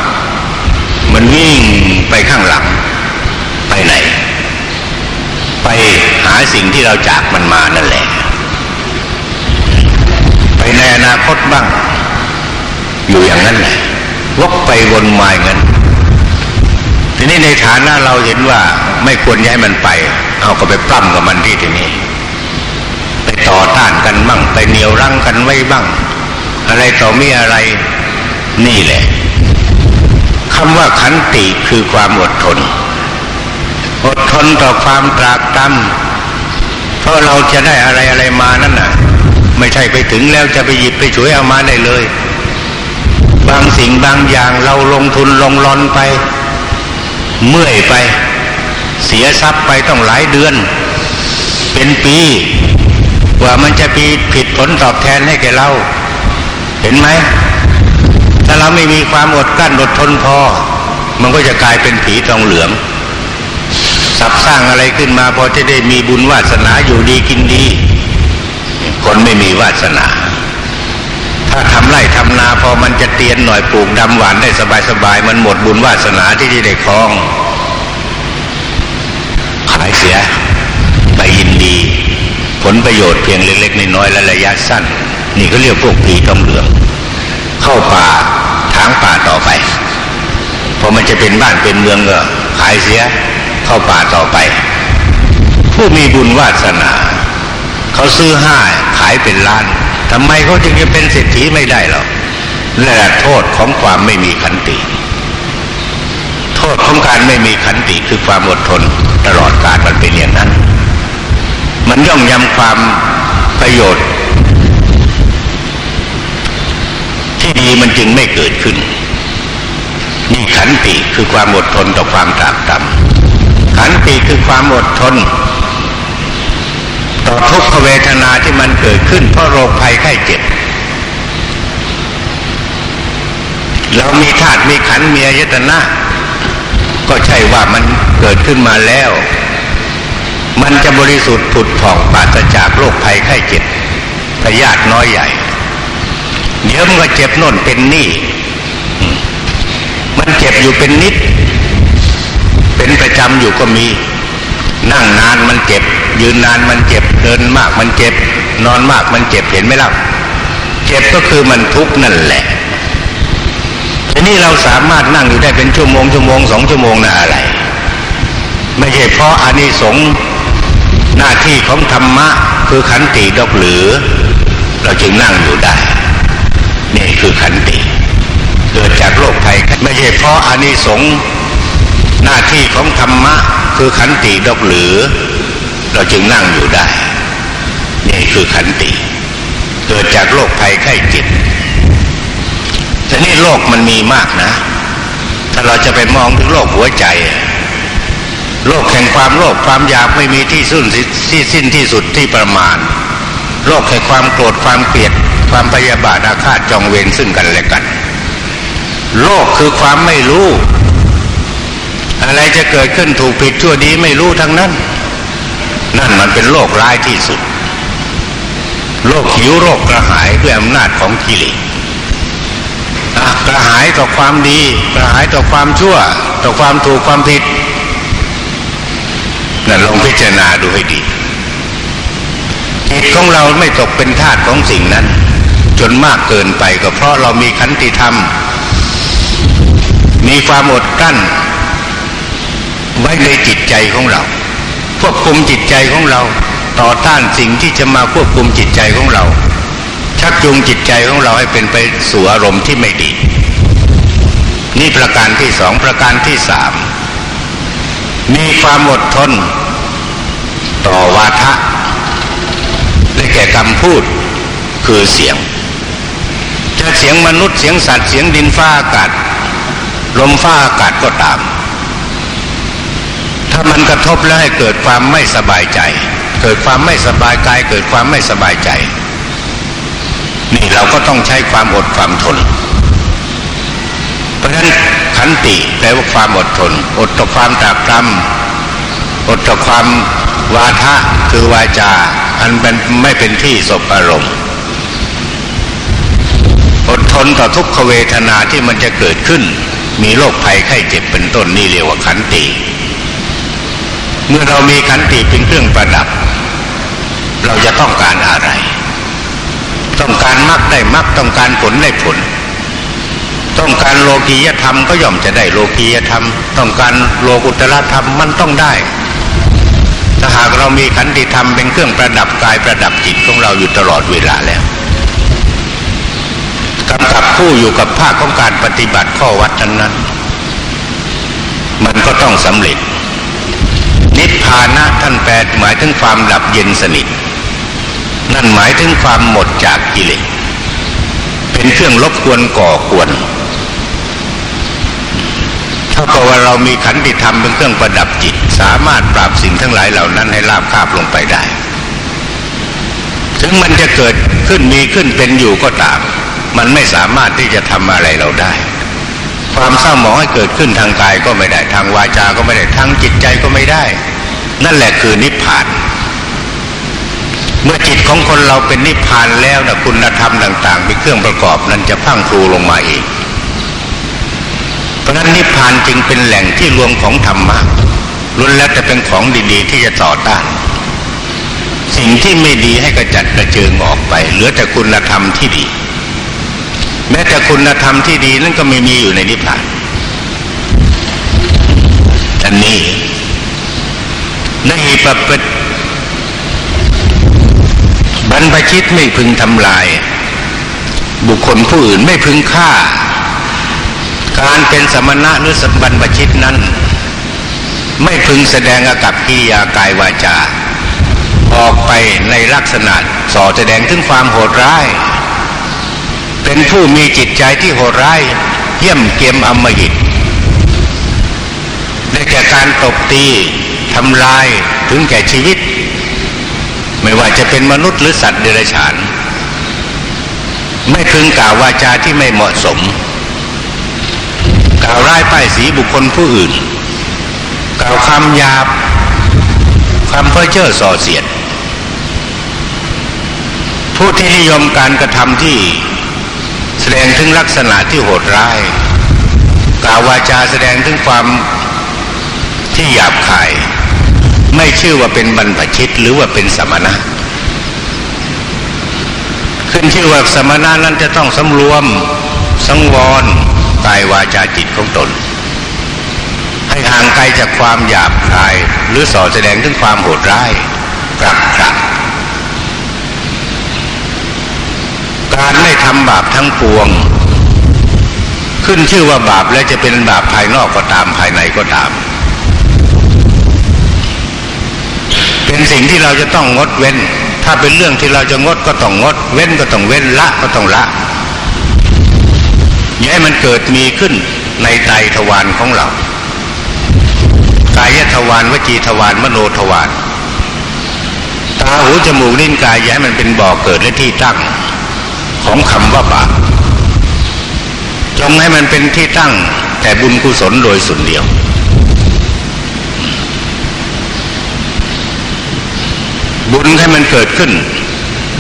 มันวิ่งไปข้างหลัง ไปไหน ไปหาสิ่งที่เราจากมันมานั่นแหละ ไปในอนาคตบ้าง อยู่อย่างนั้นแหละวกไปวนมาเงินทีนี้ในฐานะเราเห็นว่าไม่ควรย้ายมันไป เอาก็ไปปล้ำกับมันที่ทีนี้ไปต่อต้านกันบ้าง ไปเหนียวรั้งกันไว้บ้าง อะไรต่อมีอะไรนี่แหละคำว่าขันติคือความอดทน อดทนต่อความตรากตำเพราะเราจะได้อะไรอะไรมานั่นน่ะ ไม่ใช่ไปถึงแล้วจะไปหยิบไปช่วยเอามาได้เลย บางสิ่งบางอย่างเราลงทุนลงรอนไป เมื่อยไป เสียทรัพย์ไปต้องหลายเดือน เป็นปีกว่ามันจะปีผิดผลตอบแทนให้แก่เรา เห็นไหมถ้าเราไม่มีความอดกั้นอดทนพอ มันก็จะกลายเป็นผีทองเหลือง สับสร้างอะไรขึ้นมาพอจะได้มีบุญวาสนาอยู่ดีกินดี คนไม่มีวาสนา ถ้าทำไร่ทำนาพอมันจะเตียนหน่อยปลูกดำหวานได้สบายๆมันหมดบุญวาสนาที่จะได้คลอง ขายเสียไปยินดี ผลประโยชน์เพียงเล็กๆน้อยๆและระยะสั้น นี่ก็เรียกพวกผีทองเหลือง เข้าป่าทางป่าต่อไปพอมันจะเป็นบ้านเป็นเมืองก็ขายเสีย เข้าป่าต่อไป ผู้มีบุญวาสนา เขาซื้อห้าขายเป็นล้านทำไมเขาจึงจะเป็นเศรษฐีไม่ได้หรอกนั่นแหละโทษของความไม่มีขันติ โทษของการไม่มีขันติคือความอดทนตลอดกาลมันเป็นอย่างนั้น มันย่อมยำความประโยชน์ ที่ดีมันจึงไม่เกิดขึ้น นี่ขันติคือความอดทนต่อความตากตรำ ขันติคือความอดทน ต่อทุกขเวทนาที่มันเกิดขึ้น เพราะโรคภัยไข้เจ็บเรามีธาตุมีขันมีอายตนะ ก็ใช่ว่ามันเกิดขึ้นมาแล้ว มันจะบริสุทธิ์ผุดผ่องปราศจากโรคภัยไข้เจ็บพยาธิน้อยใหญ่เดี๋ยวมันก็เจ็บน่นเป็นนี่ มันเจ็บอยู่เป็นนิด เป็นประจำอยู่ก็มี นั่งนานมันเจ็บ ยืนนานมันเจ็บ เดินมากมันเจ็บ นอนมากมันเจ็บเห็นไหมล่ะเจ็บก็คือมันทุกข์นั่นแหละทีนี้เราสามารถนั่งอยู่ได้เป็นชั่วโมงชั่วโมงสองชั่วโมงน่ะอะไร ไม่ใช่เพราะอานิสงส์หน้าที่ของธรรมะคือขันติดอกหรือ เราจึงนั่งอยู่ได้ นี่คือขันติ เกิดจากโรคภัยไม่ใช่เพราะอานิสงส์ หน้าที่ของธรรมะคือขันติดอกหรือ เราจึงนั่งอยู่ได้ นี่คือขันติ เกิดจากโรคภัยไข้เจ็บแต่นี่โรคมันมีมากนะ ถ้าเราจะไปมองถึงโรคหัวใจโรคแห่งความโลภความอยากไม่มีที่สิ้นที่สิ้นที่สุดที่ประมาณโรคแห่งความโกรธความเกลียดความพยาบาทอาฆาตจองเวรซึ่งกันและกันโลกคือความไม่รู้ อะไรจะเกิดขึ้นถูกผิดชั่วดีไม่รู้ทั้งนั้น นั่นมันเป็นโรคร้ายที่สุด โรคหิวโรคกระหายด้วยอำนาจของกิเลสกระหายต่อความดีกระหายต่อความชั่ว ต่อความถูกความผิดนั่นลองพิจารณาดูให้ดีจิตของเราไม่ตกเป็นทาสของสิ่งนั้น จนมากเกินไปก็เพราะเรามีขันติธรรม มีความอดกลั้น ไว้ในจิตใจของเรา ควบคุมจิตใจของเรา ต่อต้านสิ่งที่จะมาควบคุมจิตใจของเรา ชักจูงจิตใจของเราให้เป็นไปสู่อารมณ์ที่ไม่ดี นี่ประการที่สองประการที่สามมีความอดทน ต่อวาทะได้แก่คำพูดคือเสียงจะเสียงมนุษย์เสียงสัตว์เสียงดินฟ้าอากาศลมฟ้าอากาศก็ตาม ถ้ามันกระทบแล้วให้เกิดความไม่สบายใจ เกิดความไม่สบายกาย เกิดความไม่สบายใจ นี่เราก็ต้องใช้ความอดความทน เพราะฉะนั้นขันติแปลว่าความอดทน อดต่อความตากตรำอดต่อความวาทะคือวาจา อันเป็นไม่เป็นที่สบอารมณ์ อดทนต่อทุกขเวทนาที่มันจะเกิดขึ้น มีโรคภัยไข้เจ็บเป็นต้นนี่เรียกว่าขันติ เมื่อเรามีขันติเป็นเครื่องประดับ เราจะต้องการอะไร ต้องการมรรคได้มรรคต้องการผลได้ผล ต้องการโลกียธรรมก็ย่อมจะได้โลกียธรรม ต้องการโลกุตละธรรมมันต้องได้ ถ้าหากเรามีขันติธรรมเป็นเครื่องประดับกายประดับจิตของเราอยู่ตลอดเวลาแล้วกำกับผู้อยู่กับภาคของการปฏิบัติข้อวัดนั้น มันก็ต้องสำเร็จ นิพพานะท่านแปลหมายถึงความดับเย็นสนิท นั่นหมายถึงความหมดจากกิเลสเป็นเครื่องรบกวนก่อกวนเท่ากับว่าเรามีขันติธรรมเป็นเครื่องประดับจิต สามารถปราบสิ่งทั้งหลายเหล่านั้นให้ราบคาบลงไปได้ ถึงมันจะเกิดขึ้นมีขึ้นเป็นอยู่ก็ตาม มันไม่สามารถที่จะทำอะไรเราได้ ความเศร้าหมองให้เกิดขึ้นทางกายก็ไม่ได้ทางวาจาก็ไม่ได้ทางจิตใจก็ไม่ได้ นั่นแหละคือนิพพาน เมื่อจิตของคนเราเป็นนิพพานแล้วนะคุณธรรมต่างๆเป็นเครื่องประกอบนั้นจะพังครูลงมาเองเพราะนั้นนิพพานจึงเป็นแหล่งที่รวมของธรรมะล้วนแล้วแต่เป็นของดีๆ ที่จะต่อต้านสิ่งที่ไม่ดีให้กระจัดกระเจิงออกไป เหลือแต่คุณธรรมที่ดี แม้แต่คุณธรรมที่ดีนั่นก็ไม่มีอยู่ในนิพพานอันนี้ในปปิบรรพชิตไม่พึงทำลาย บุคคลผู้อื่นไม่พึงฆ่า การเป็นสมณะหรือสัมบรรพชิตนั้น ไม่พึงแสดงอากับกิริยากายวาจา ออกไปในลักษณะส่อแสดงถึงความโหดร้าย เป็นผู้มีจิตใจที่โหดร้ายเยี่ยมเกียมอมหิตได้แก่การตบตีทำลายถึงแก่ชีวิต ไม่ว่าจะเป็นมนุษย์หรือสัตว์เดรัจฉาน ไม่พึงกล่าววาจาที่ไม่เหมาะสม กล่าวร้ายป้ายสีบุคคลผู้อื่น กล่าวคำหยาบคำเพ้อเจ้อส่อเสียด ผู้ที่นิยมการกระทำที่ ดงถึงลักษณะที่โหดร้าย กล่าววาจาแสดงถึงความที่หยาบคาย ไม่ชื่อว่าเป็นบรรพชิตหรือว่าเป็นสมณะ ขึ้นชื่อว่าสมณะนั้นจะต้องสำรวมสังวรกายวาจาจิตของตน ให้ห่างไกลจากความหยาบคาย หรือส่อแสดงถึงความโหดร้ายกลับกลับ การไม่ทำบาปทั้งปวง ขึ้นชื่อว่าบาปและจะเป็นบาปภายนอกก็ตามภายในก็ตาม เป็นสิ่งที่เราจะต้องงดเว้น ถ้าเป็นเรื่องที่เราจะงดก็ต้องงด เว้นก็ต้องเว้นละก็ต้องละอย่าให้มันเกิดมีขึ้นในไตทวารของเรากายทวารวจีทวารมโนทวารตาหูจมูกลิ้นกายอย่าให้มันเป็นบ่อเกิดและที่ตั้ง ของคำว่าบาปจงให้มันเป็นที่ตั้งแต่บุญกุศลโดยส่วนเดียว บุญให้มันเกิดขึ้น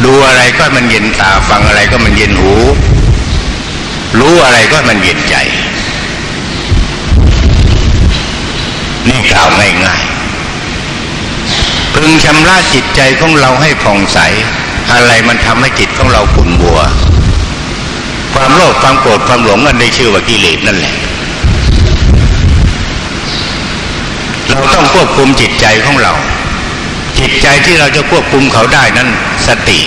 ดูอะไรก็มันเย็นตาฟังอะไรก็มันเย็นหู รู้อะไรก็มันเย็นใจ นี่กล่าวง่ายๆพึงชำระจิตใจของเราให้ผ่องใส อะไรมันทำให้จิตของเราขุ่นบัว ความโลภความโกรธความหลงอันได้ชื่อว่ากิเลสนั่นแหละ เราต้องควบคุมจิตใจของเรา จิตใจที่เราจะควบคุมเขาได้นั้นสติ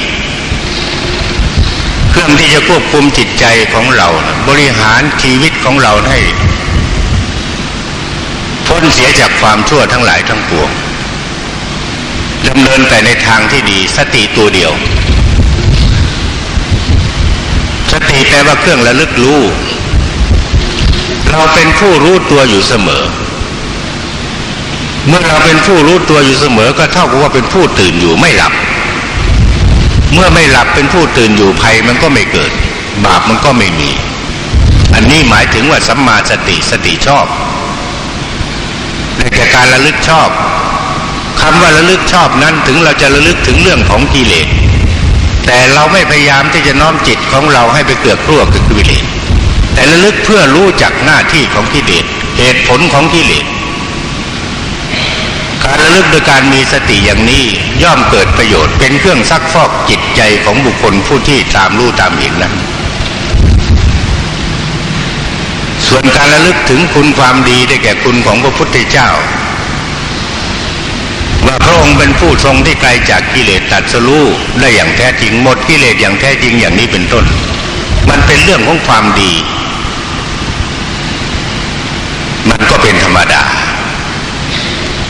เครื่องที่จะควบคุมจิตใจของเรา บริหารชีวิตของเราให้พ้นเสียจากความชั่วทั้งหลายทั้งปวง ดำเนินแต่ในทางที่ดีสติตัวเดียว สติแปลว่าเครื่องระลึกรู้ เราเป็นผู้รู้ตัวอยู่เสมอ เมื่อเราเป็นผู้รู้ตัวอยู่เสมอ ก็เท่ากับว่าเป็นผู้ตื่นอยู่ไม่หลับ เมื่อไม่หลับเป็นผู้ตื่นอยู่ภัยมันก็ไม่เกิด บาปมันก็ไม่มี อันนี้หมายถึงว่าสัมมาสติสติชอบในแก่การระลึกชอบ คำว่าระลึกชอบนั้นถึงเราจะระลึกถึงเรื่องของกิเลสแต่เราไม่พยายามที่จะน้อมจิตของเราให้ไปเกือกกลัวกับกิเลสแต่ระลึกเพื่อรู้จักหน้าที่ของกิเลสเหตุผลของกิเลสการระลึกโดยการมีสติอย่างนี้ย่อมเกิดประโยชน์เป็นเครื่องซักฟอกจิตใจของบุคคลผู้ที่ตามรู้ตามเห็นนั้น ส่วนการระลึกถึงคุณความดีได้แก่คุณของพระพุทธเจ้า ว่าพระองค์เป็นผู้ทรงที่ไกลจากกิเลสตัดสรู้ได้อย่างแท้จริงหมดกิเลสอย่างแท้จริงอย่างนี้เป็นต้น มันเป็นเรื่องของความดี มันก็เป็นธรรมดา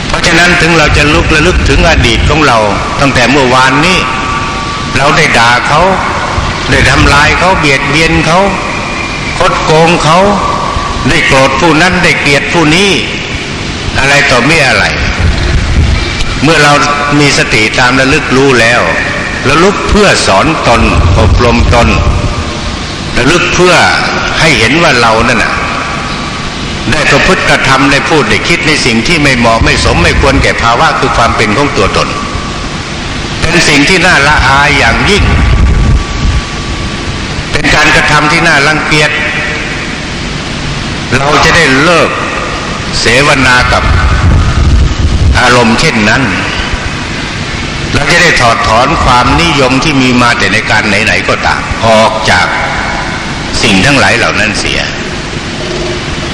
เพราะฉะนั้นถึงเราจะลุกระลึกถึงอดีตของเรา ตั้งแต่เมื่อวานนี้ เราได้ด่าเขาได้ทำลายเขาเบียดเบียนเขาคดโกงเขาได้โกรธผู้นั้นได้เกลียดผู้นี้ อะไรต่อไม่อะไร เมื่อเรามีสติตามระลึกรู้แล้วระลึกเพื่อสอนตนอบรมตนระลึกเพื่อให้เห็นว่าเรานั่นน่ะได้ประพฤติกระทำได้พูดได้คิดในสิ่งที่ไม่เหมาะไม่สมไม่ควรแก่ภาวะคือความเป็นของตัวตน เป็นสิ่งที่น่าละอายอย่างยิ่ง เป็นการกระทำที่น่ารังเกียจเราจะได้เลิกเสวนากับ อารมณ์เช่นนั้น เราจะได้ถอดถอนความนิยมที่มีมาแต่ในการไหนๆก็ตามออกจากสิ่งทั้งหลายเหล่านั้นเสีย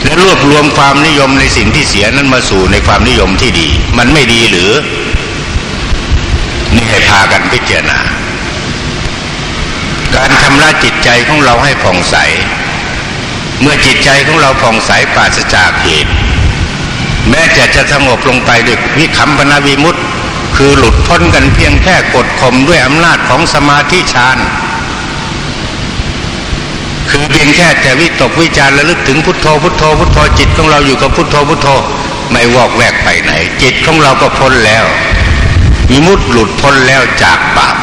และรวบรวมความนิยมในสิ่งที่เสียนั้นมาสู่ในความนิยมที่ดี มันไม่ดีหรือนี่ให้พากันพิจารณา การชำระจิตใจของเราให้ผ่องใส เมื่อจิตใจของเราผ่องใสปราศจากเหตุ แม้จะจะสงบลงไปด้วยวิคัมปนาวิมุตตคือหลุดพ้นกันเพียงแค่กดข่มด้วยอำนาจของสมาธิฌานคือเพียงแค่แต่วิตกวิจารระลึกถึงพุทโธพุทโธพุทโธจิตของเราอยู่กับพุทโธพุทโธไม่วอกแวกไปไหน จิตของเราก็พ้นแล้ววิมุตหลุดพ้นแล้วจากบาป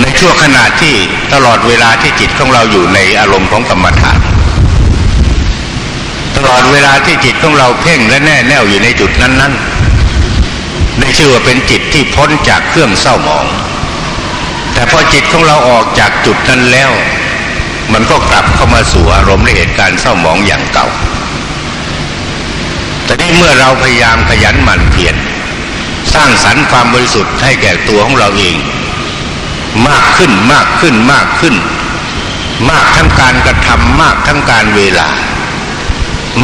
ในช่วงขณะที่ตลอดเวลาที่จิตของเราอยู่ในอารมณ์ของกรรมฐาน ตลอดเวลาที่จิตของเราเพ่งและแน่แน่วอยู่ในจุดนั้นๆ ได้ชื่อว่าเป็นจิตที่พ้นจากเครื่องเศร้าหมอง แต่พอจิตของเราออกจากจุดนั้นแล้ว มันก็กลับเข้ามาสู่อารมณ์ในเหตุการณ์เศร้าหมองอย่างเก่า แต่นี่เมื่อเราพยายามขยันหมั่นเพียรสร้างสรรค์ความบริสุทธิ์ให้แก่ตัวของเราเอง มากขึ้นมากขึ้นมากขึ้น มากทั้งการกระทำมากทั้งการเวลา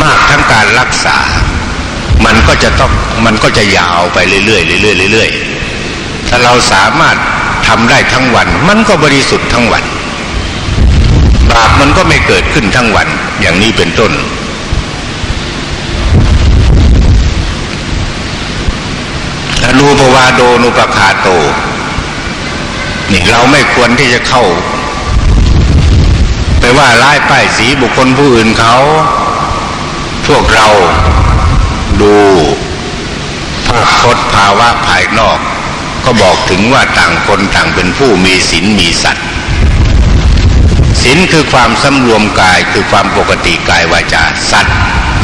มากทั้งการรักษา มันก็จะต้องมันก็จะยาวไปเรื่อยๆเรื่อยๆเรื่อยๆถ้าเราสามารถทำได้ทั้งวัน มันก็บริสุทธิ์ทั้งวัน บาปมันก็ไม่เกิดขึ้นทั้งวันอย่างนี้เป็นต้น อนูปวาโดนุปคาโต นี่เราไม่ควรที่จะเข้า ไปว่าร้ายป้ายสีบุคคลผู้อื่นเขา พวกเราดูภาพพจน์ภาวะภายนอก ก็บอกถึงว่าต่างคนต่างเป็นผู้มีศีลมีสัตว์ศีลคือความสำรวมกายคือความปกติกายวาจาสัตว์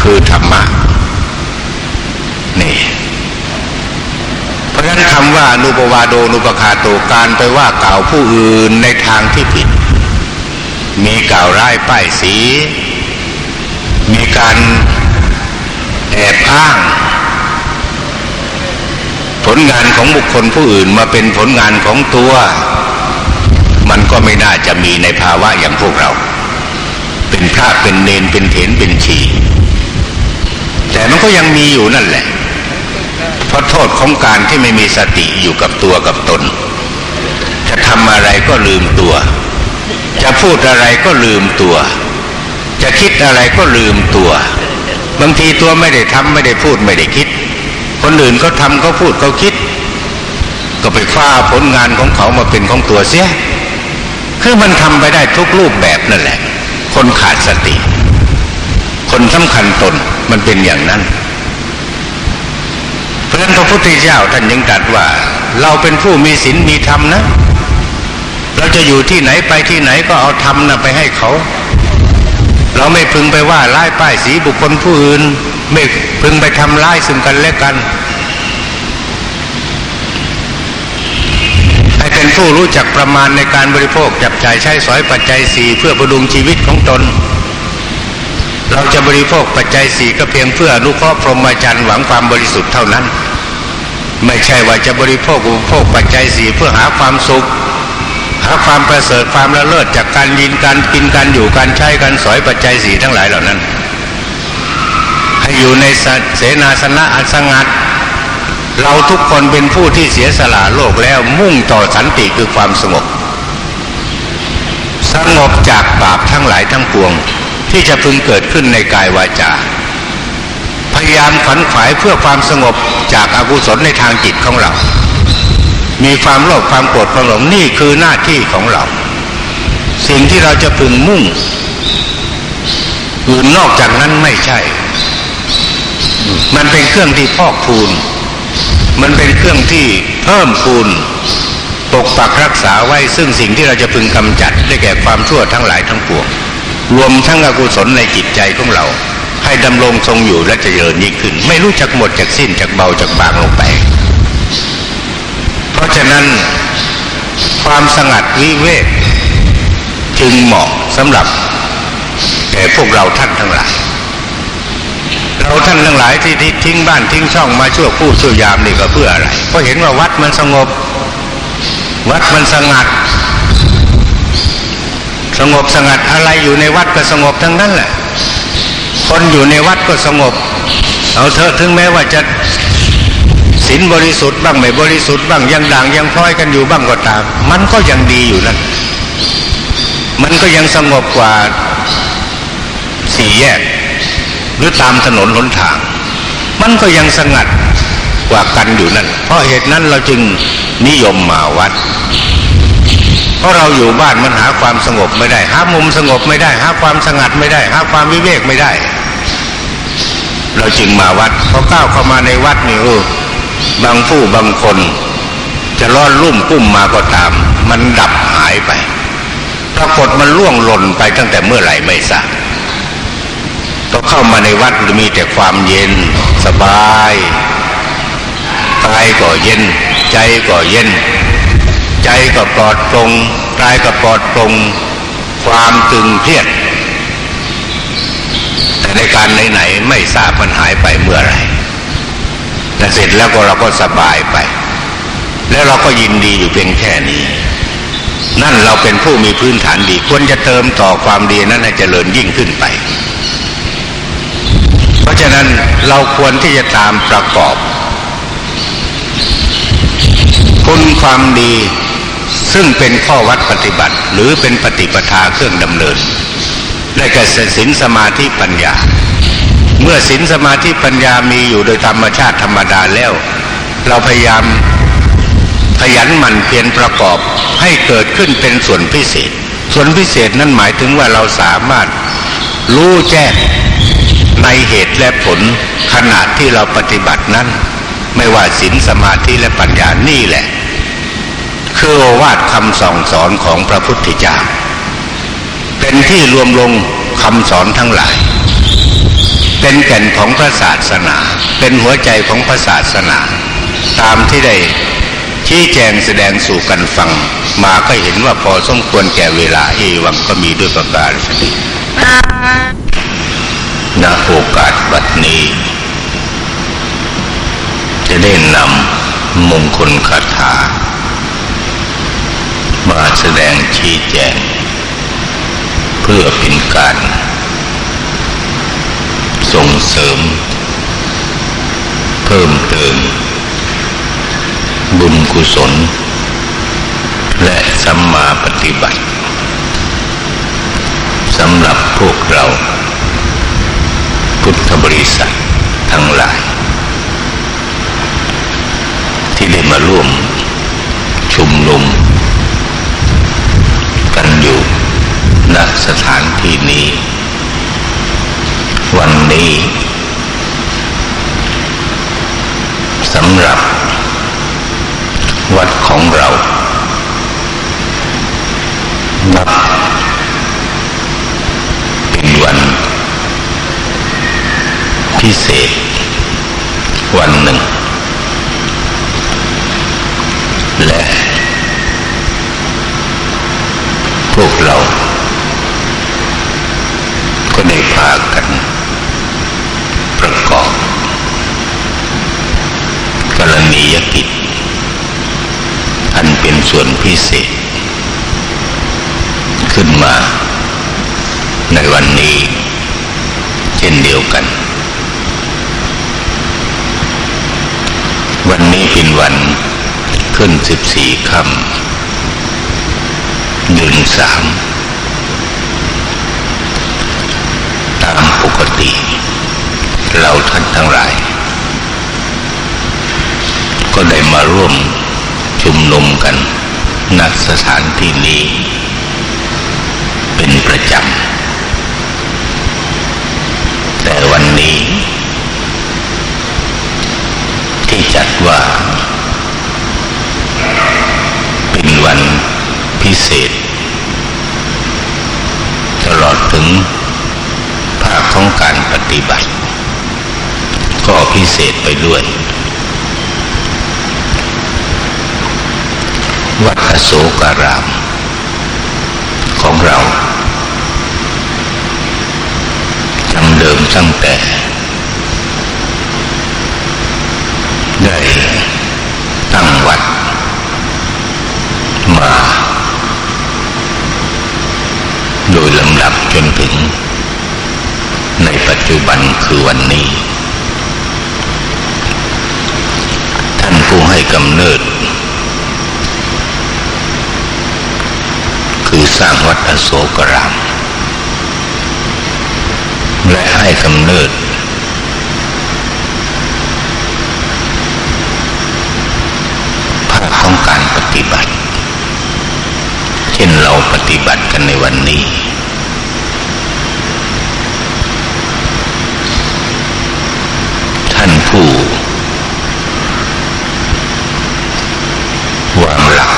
คือธรรมะนี่เพราะฉะนั้นคำว่านุปวาโดนุปคาโตการไปว่ากล่าวผู้อื่นในทางที่ผิด มีกล่าวร้ายป้ายสี มีการ แอบอ้าง ผลงานของบุคคลผู้อื่นมาเป็นผลงานของตัว มันก็ไม่น่าจะมีในภาวะอย่างพวกเรา เป็นพระเป็นเนนเป็นเถนเป็นชีแต่มันก็ยังมีอยู่นั่นแหละ เพราะโทษของการที่ไม่มีสติอยู่กับตัวกับตน จะทำอะไรก็ลืมตัว จะพูดอะไรก็ลืมตัว จะคิดอะไรก็ลืมตัว บางทีตัวไม่ได้ทำไม่ได้พูดไม่ได้คิด คนอื่นเขาทำเขาพูดเขาคิด ก็ไปคว้าผลงานของเขามาเป็นของตัวเสีย คือมันทำไปได้ทุกรูปแบบนั่นแหละ คนขาดสติ คนสำคัญตนมันเป็นอย่างนั้น เพราะฉะนั้นพระพุทธเจ้าท่านยังตรัสว่า เราเป็นผู้มีศีลมีธรรมนะ เราจะอยู่ที่ไหนไปที่ไหนก็เอาธรรมนะไปให้เขา เราไม่พึงไปว่าร้ายป้ายสีบุคคลผู้อื่น ไม่พึงไปทำร้ายซึ่งกันและกันให้เป็นผู้รู้จักประมาณในการบริโภคจับจ่ายใช้สอยปัจจัยสี่เพื่อประดุงชีวิตของตน เราจะบริโภคปัจจัยสี่ก็เพียงเพื่ออนุเคราะห์พรหมจรรย์หวังความบริสุทธิ์เท่านั้น ไม่ใช่ว่าจะบริโภคอุปโภคปัจจัยสี่เพื่อหาความสุข หาความประเสริฐความละเลิศจากการยินการกินการอยู่การใช้การสอยปัจจัยสี่ทั้งหลายเหล่านั้น ให้อยู่ในเสนาสนะอันสงัด เราทุกคนเป็นผู้ที่เสียสละโลกแล้วมุ่งต่อสันติคือความสงบสงบจากบาปทั้งหลายทั้งปวง ที่จะพึงเกิดขึ้นในกายวาจาพยายามขวัญขวายเพื่อความสงบจากอากุศลในทางจิตของเรา มีความโลภความโกรธความหลงนี่คือหน้าที่ของเรา สิ่งที่เราจะพึงมุ่งอื่นนอกจากนั้นไม่ใช่ มันเป็นเครื่องที่พอกพูน มันเป็นเครื่องที่เพิ่มพูนปกปักรักษาไว้ซึ่งสิ่งที่เราจะพึงกำจัดได้แก่ความชั่วทั้งหลายทั้งปวง รวมทั้งอกุศลในจิตใจของเรา ให้ดำรงทรงอยู่และจะเจริญยิ่งขึ้น ไม่รู้จักหมดจากสิ้นจากเบาจากบางลงไป ฉะนั้นความสงัดวิเวกจึงเหมาะสำหรับแก่พวกเราท่านทั้งหลาย เราท่านทั้งหลายที่ทิ้งบ้านทิ้งช่องมาชั่วผู้ชั่วยามนี่ก็เพื่ออะไรเพราะเห็นว่าวัดมันสงบ วัดมันสงัด สงบสงัดอะไรอยู่ในวัดก็สงบทั้งนั้นแหละ คนอยู่ในวัดก็สงบ เอาเถอะถึงแม้ว่าจะ ศีลบริสุทธิ์บ้างไม่บริสุทธิ์บ้างยังด่างยังพร้อยกันอยู่บ้างก็ตาม มันก็ยังดีอยู่นั่นมันก็ยังสงบกว่าสี่แยก หรือตามถนนหนทาง มันก็ยังสงัดกว่ากันอยู่นั่น เพราะเหตุนั้นเราจึงนิยมมาวัด เพราะเราอยู่บ้านมันหาความสงบไม่ได้ หามุมสงบไม่ได้ หาความสงัดไม่ได้ หาความวิเวกไม่ได้ เราจึงมาวัดพอก้าวเข้ามาในวัดนี่เออ บางผู้บางคน จะร้อนรุ่มกุ้มมาก็ตาม มันดับหายไป ปรากฏมันล่วงหล่นไปตั้งแต่เมื่อไหร่ไม่ทราบก็เข้ามาในวัดมีแต่ความเย็นสบายกายก็เย็น ใจก็เย็น ใจก็ปลอดโปร่งกายก็ปลอดโปร่งความตึงเครียดแต่ในการไหนๆไม่ทราบมันหายไปเมื่อไหร่ แต่เสร็จแล้วก็เราก็สบายไป แล้วเราก็ยินดีอยู่เพียงแค่นี้ นั่นเราเป็นผู้มีพื้นฐานดี ควรจะเติมต่อความดีนั้นให้เจริญยิ่งขึ้นไป เพราะฉะนั้นเราควรที่จะตามประกอบ คุณความดีซึ่งเป็นข้อวัดปฏิบัติ หรือเป็นปฏิปทาเครื่องดำเนิน ได้แก่ศีลสมาธิปัญญา เมื่อศีลสมาธิปัญญามีอยู่โดยธรรมชาติธรรมดาแล้ว เราพยายามขยันหมั่นเพียรประกอบให้เกิดขึ้นเป็นส่วนพิเศษ ส่วนพิเศษนั้นหมายถึงว่าเราสามารถรู้แจ้งในเหตุและผลขณะที่เราปฏิบัตินั้น ไม่ว่าศีลสมาธิและปัญญานี่แหละ คือวาดคำส่องสอนของพระพุทธเจ้าเป็นที่รวมลงคำสอนทั้งหลาย เป็นแก่นของพระศาสนา เป็นหัวใจของพระศาสนา ตามที่ได้ชี้แจงแสดงสู่กันฟัง มาก็เห็นว่าพอสมควรแก่เวลาเอวังก็มีด้วยประการชนิดณโอกาสบัดนี้ จะได้นำมงคลคาถา มาแสดงชี้แจง เพื่อเป็นการ ส่งเสริม เพิ่มเติม บุญกุศล และสัมมาปฏิบัติสำหรับพวกเรา พุทธบริษัททั้งหลาย ที่ได้มาร่วม ชุมนุม กันอยู่ณสถานที่นี้ วันนี้สำหรับ วัดของเรานับเป็นวัน พิเศษ วันหนึ่ง และ พวกเรา ก็ได้พากัน ประกอบก รณียกิจ อันเป็นส่วนพิเศษ ขึ้นมาในวันนี้ เช่นเดียวกัน วันนี้เป็นวันขึ้นสิบสี่ค่ำเดือนสามตามปกติ เราท่านทั้งหลาย ก็ได้มาร่วมชุมนุมกันณสถานที่นี้ เป็นประจำ แต่วันนี้ ที่จัดว่า เป็นวันพิเศษ ตลอดถึงภาคของการปฏิบัติ ก็พิเศษไปด้วย วัดอโศการาม ของเราจังเดิมตั้งแต่ ได้ตั้งวัด มา โดยลำดับจนถึง ในปัจจุบันคือวันนี้ ท่านผู้ให้กำเนิด คือสร้างวัดอโศกราม และให้กำเนิด ภาคของการปฏิบัติ เช่นเราปฏิบัติกันในวันนี้ ท่านผู้ วางหลัก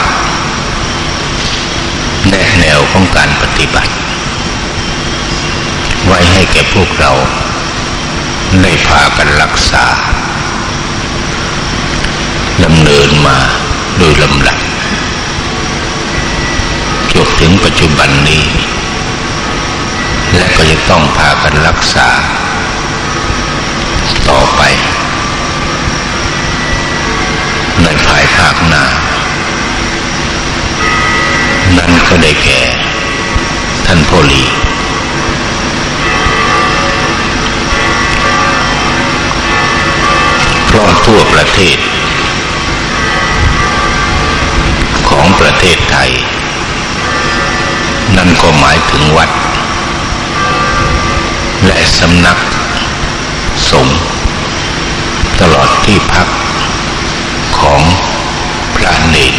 แนะแนวของการป ฏิบัติ ไว้ให้แก่พวกเราได้พากันรักษาดำเนินมาโดยลำดับจบถึงปัจจุบันนี้ และก็จะต้องพากันรักษา ต่อไป ในภายภาคหน้า นั่นก็ได้แก่ ท่านพ่อหลี พร้อมทั่วประเทศ ของประเทศไทย นั่นก็หมายถึงวัด และสำนักสงฆ์ตลอดที่พักของพระเนร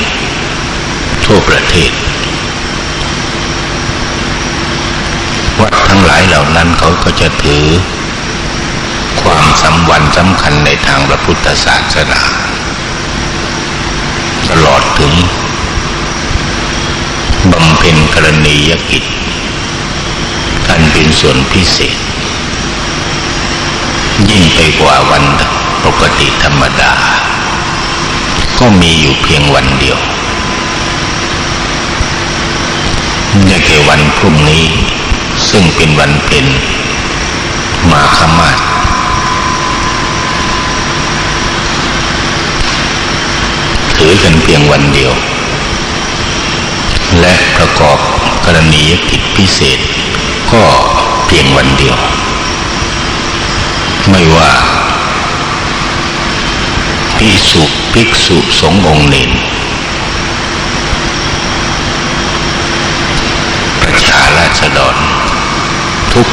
ทั่วประเทศ วัดทั้ง หลายเหล่านั้นเขาก็จะถือ ความสำคัญสำคัญในทางพระพุทธศาสนา ตลอดถึงบำเพ็ญกรณียกิจอันเป็นส่วนพิเศษ ยิ่งไปกว่าวันปกติธรรมดา ก็มีอยู่เพียงวันเดียวนี่คือวันพรุ่งนี้ ซึ่งเป็นวันเป็นมาคมาศถือกันเพียงวันเดียว และประกอบกรณียกิจพิเศษ ก็เพียงวันเดียว ไม่ว่าพิสุภิกษุสงฆ์องค์หนึ่งประชาราษฎร ทุก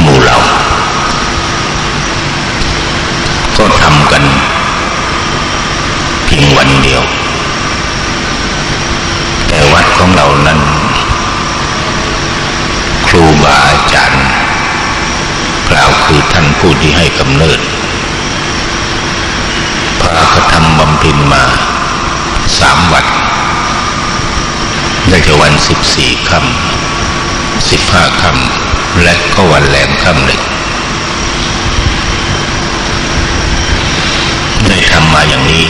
หมู่เหล่าก็ทำกันเพียงวันเดียว แต่วัดของเรานั้น ครูบาอาจารย์กล่าวคือท่านผู้ที่ให้กำเนิดพากระทำบำเพ็ญมาสามวันได้แก่วันสิบสี่ค่ำ สิบห้าค่ำและก็วันแรมค่ำหนึ่งได้ทำมาอย่างนี้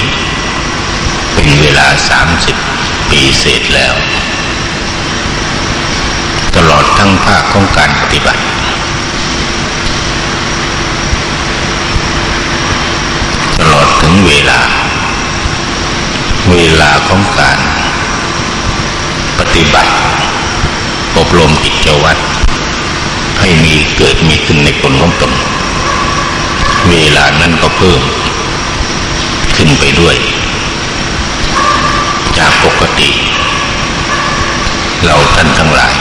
เป็นเวลาสามสิบปีเศษแล้ว ตลอดทั้งภาคของการปฏิบัติ ตลอดถึงเวลา เวลาของการปฏิบัติ รมกิจวัตรให้มีเกิดมีขึ้นในคนของตนเวลานั้นก็เพิ่ม ขึ้นไปด้วย จากปกติ เราท่านทั้งหลาย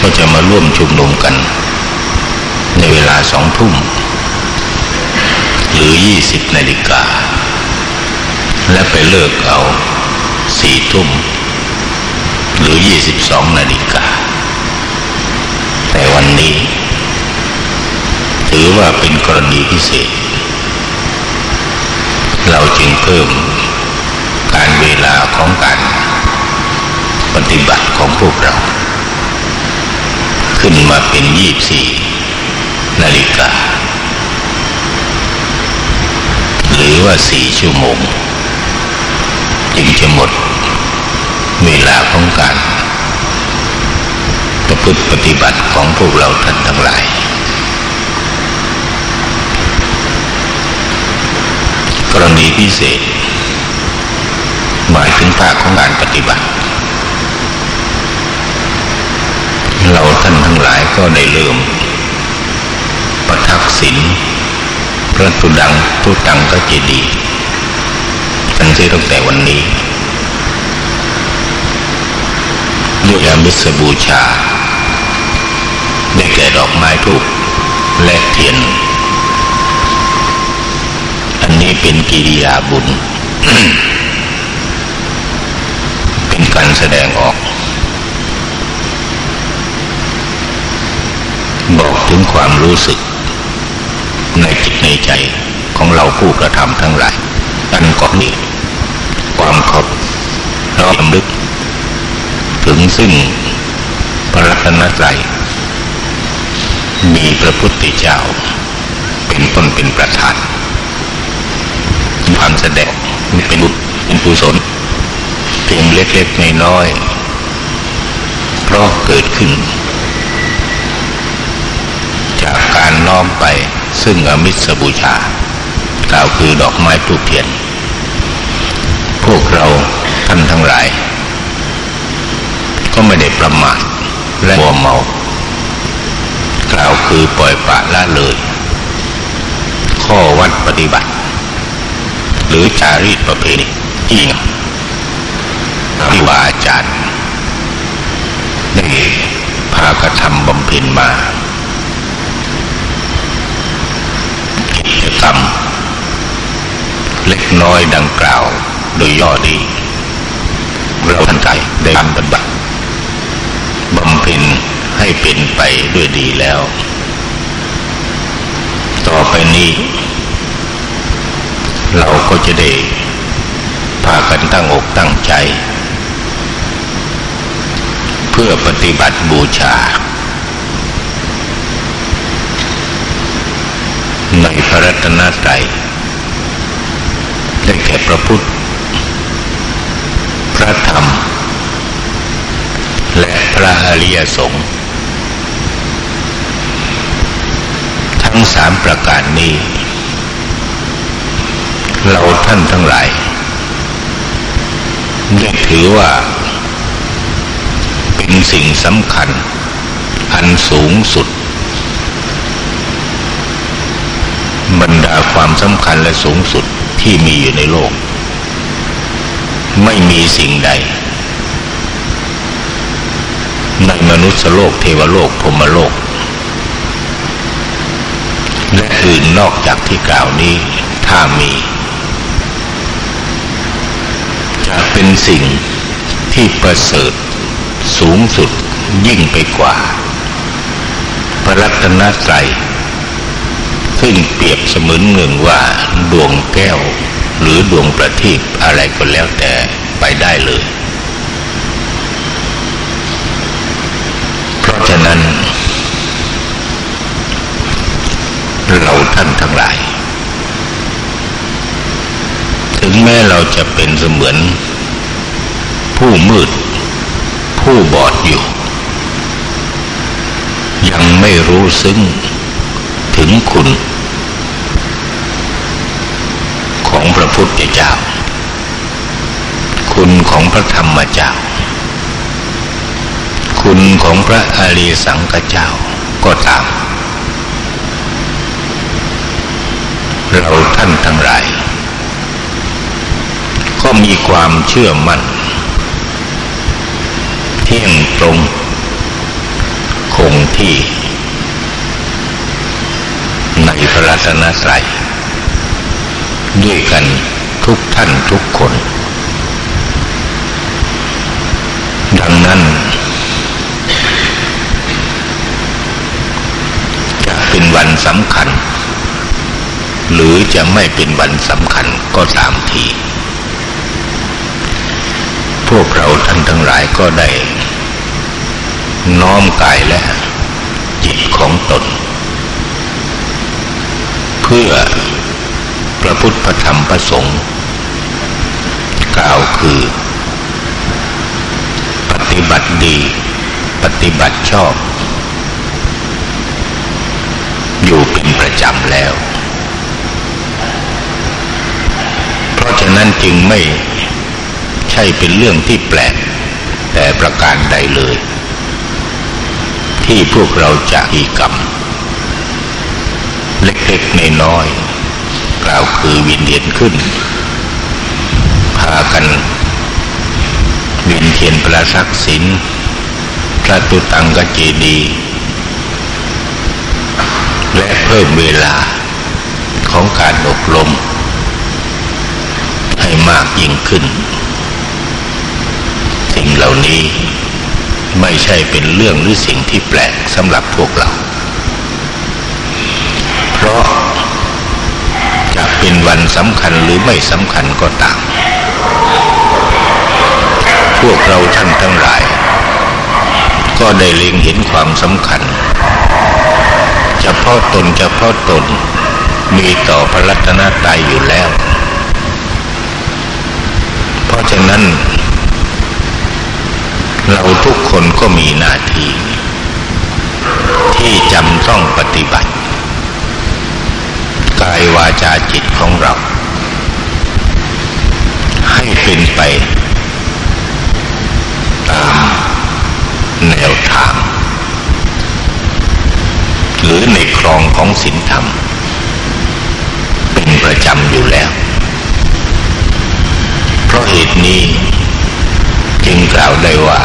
ก็จะมาร่วมชุมนุมกัน ในเวลาสองทุ่ม หรือยี่สิบนาฬิกา และไปเลิกเอาสี่ทุ่ม หรือยี่สิบสองนาฬิกา แต่วันนี้ ถือว่าเป็นกรณีพิเศษ เราจึงเพิ่มการเวลาของการปฏิบัติของพวกเรา ขึ้นมาเป็นยี่สี่นาฬิกา หรือว่าสี่ชั่วโมง จึงจะหมด เวลาของการประพฤติปฏิบัติของพวกเราท่านทั้งหลาย กรณีพิเศษ หมายถึงภาคของการปฏิบัติ เราท่านทั้งหลายก็ได้เริ่ม ประทักษิณพระตุดังตุตังก็เจดีกันที่ตั้งแต่วันนี้ ด้วยอามิสบูชา ได้แก่ดอกไม้ทูกและเทียน อันนี้เป็นกิริยาบุญ เป็นการแสดงออก บอกถึงความรู้สึก ในจิตในใจของเราผู้กระทำทั้งหลายอันก่อนนี้ ความขอบราลำลึก ถึงซึ่งพระรัตนตรัยมีพระพุทธเจ้า เป็นต้นเป็นประธานความแสดงเป็นบุญเป็นกุศลเพียงเล็กๆน้อยๆเพราะเกิดขึ้น จากการน้อมไปซึ่งอมิสบูชากล่าวคือดอกไม้ทูกเทียน พวกเราท่านทั้งหลาย ก็ไม่ได้ประมาทและมัวเมากล่าวคือปล่อยปละละเลย ข้อวัดปฏิบัติ หรือจารีตประเพณีที่ที่ว่าอาจารย์ได้พากระทำบำเพ็ญมากิจกรรมเล็กน้อยดังกล่าวโดยย่อดี เราท่านใจได้ทำบัติ บำเพ็ญให้เป็นไปด้วยดีแล้ว ต่อไปนี้ เราก็จะได้พากันตั้งอกตั้งใจ เพื่อปฏิบัติบูชา ในพระรัตนตรัยได้แก่พระพุทธ พระธรรม ระอริยสงฆ์ทั้งสามประการนี้ เราท่านทั้งหลายได้ถือว่า เป็นสิ่งสำคัญ อันสูงสุด บรรดาความสำคัญและสูงสุดที่มีอยู่ในโลก ไม่มีสิ่งใด ในมนุษยโลกเทวโลกพรมโลก และอื่นนอกจากที่กล่าวนี้ถ้ามี จะเป็นสิ่งที่ประเสริฐสูงสุดยิ่งไปกว่า พระรัตนตรัยซึ่งเปรียบเสมือนหนึ่งว่าดวงแก้ว หรือดวงประทีปอะไรก็แล้วแต่ไปได้เลย เพ ราะฉะนั้น เราท่านทั้งหลาย ถึงแม้เราจะเป็นเสมือน ผู้มืด ผู้บอดอยู่ ยังไม่รู้ซึ้งถึงคุณ ของพระพุทธเจ้า คุณของพระธรรมเจ้า คุณของพระอริยสังฆเจ้าก็ตาม เราท่านทั้งหลาย ก็มีความเชื่อมั่น เที่ยงตรง คงที่ ในพระรัตนตรัยด้วยกันทุกท่านทุกคน ดังนั้น จะเป็นวัน สำคัญ หรือจะไม่เป็นวันสำคัญก็ตามที พวกเราท่านทั้งหลายก็ได้ น้อมกายและจิตของตน เพื่อพระพุทธพระธรรมพระสงฆ์กล่าวคือ ปฏิบัติดี ปฏิบัติชอบ อยู่เป็นประจำแล้ว เพราะฉะนั้นจึงไม่ใช่เป็นเรื่องที่แปลก แต่ประการใดเลย ที่พวกเราจะอีกรรม เล็กๆในน้อยกล่าวคือวินเทียนขึ้น พากันวินเทียนประศักษินพระตุตังกเจดี เพิ่มเวลาของการอบรม ให้มากยิ่งขึ้น สิ่งเหล่านี้ไม่ใช่เป็นเรื่องหรือสิ่งที่แปลกสำหรับพวกเรา เพราะจะเป็นวันสำคัญหรือไม่สำคัญก็ตาม พวกเราท่านทั้งหลาย ก็ได้เล็งเห็นความสำคัญ เฉพาะตนเฉพาะตน มีต่อพระรัตนตรัยอยู่แล้ว เพราะฉะนั้น เราทุกคนก็มีหน้าที่ที่จำต้องปฏิบัติ กายวาจาจิตของเรา ให้เป็นไป ตามแนวทาง หรือในครองของศีลธรรม เป็นประจำอยู่แล้ว เพราะเหตุนี้จึงกล่าวได้ว่า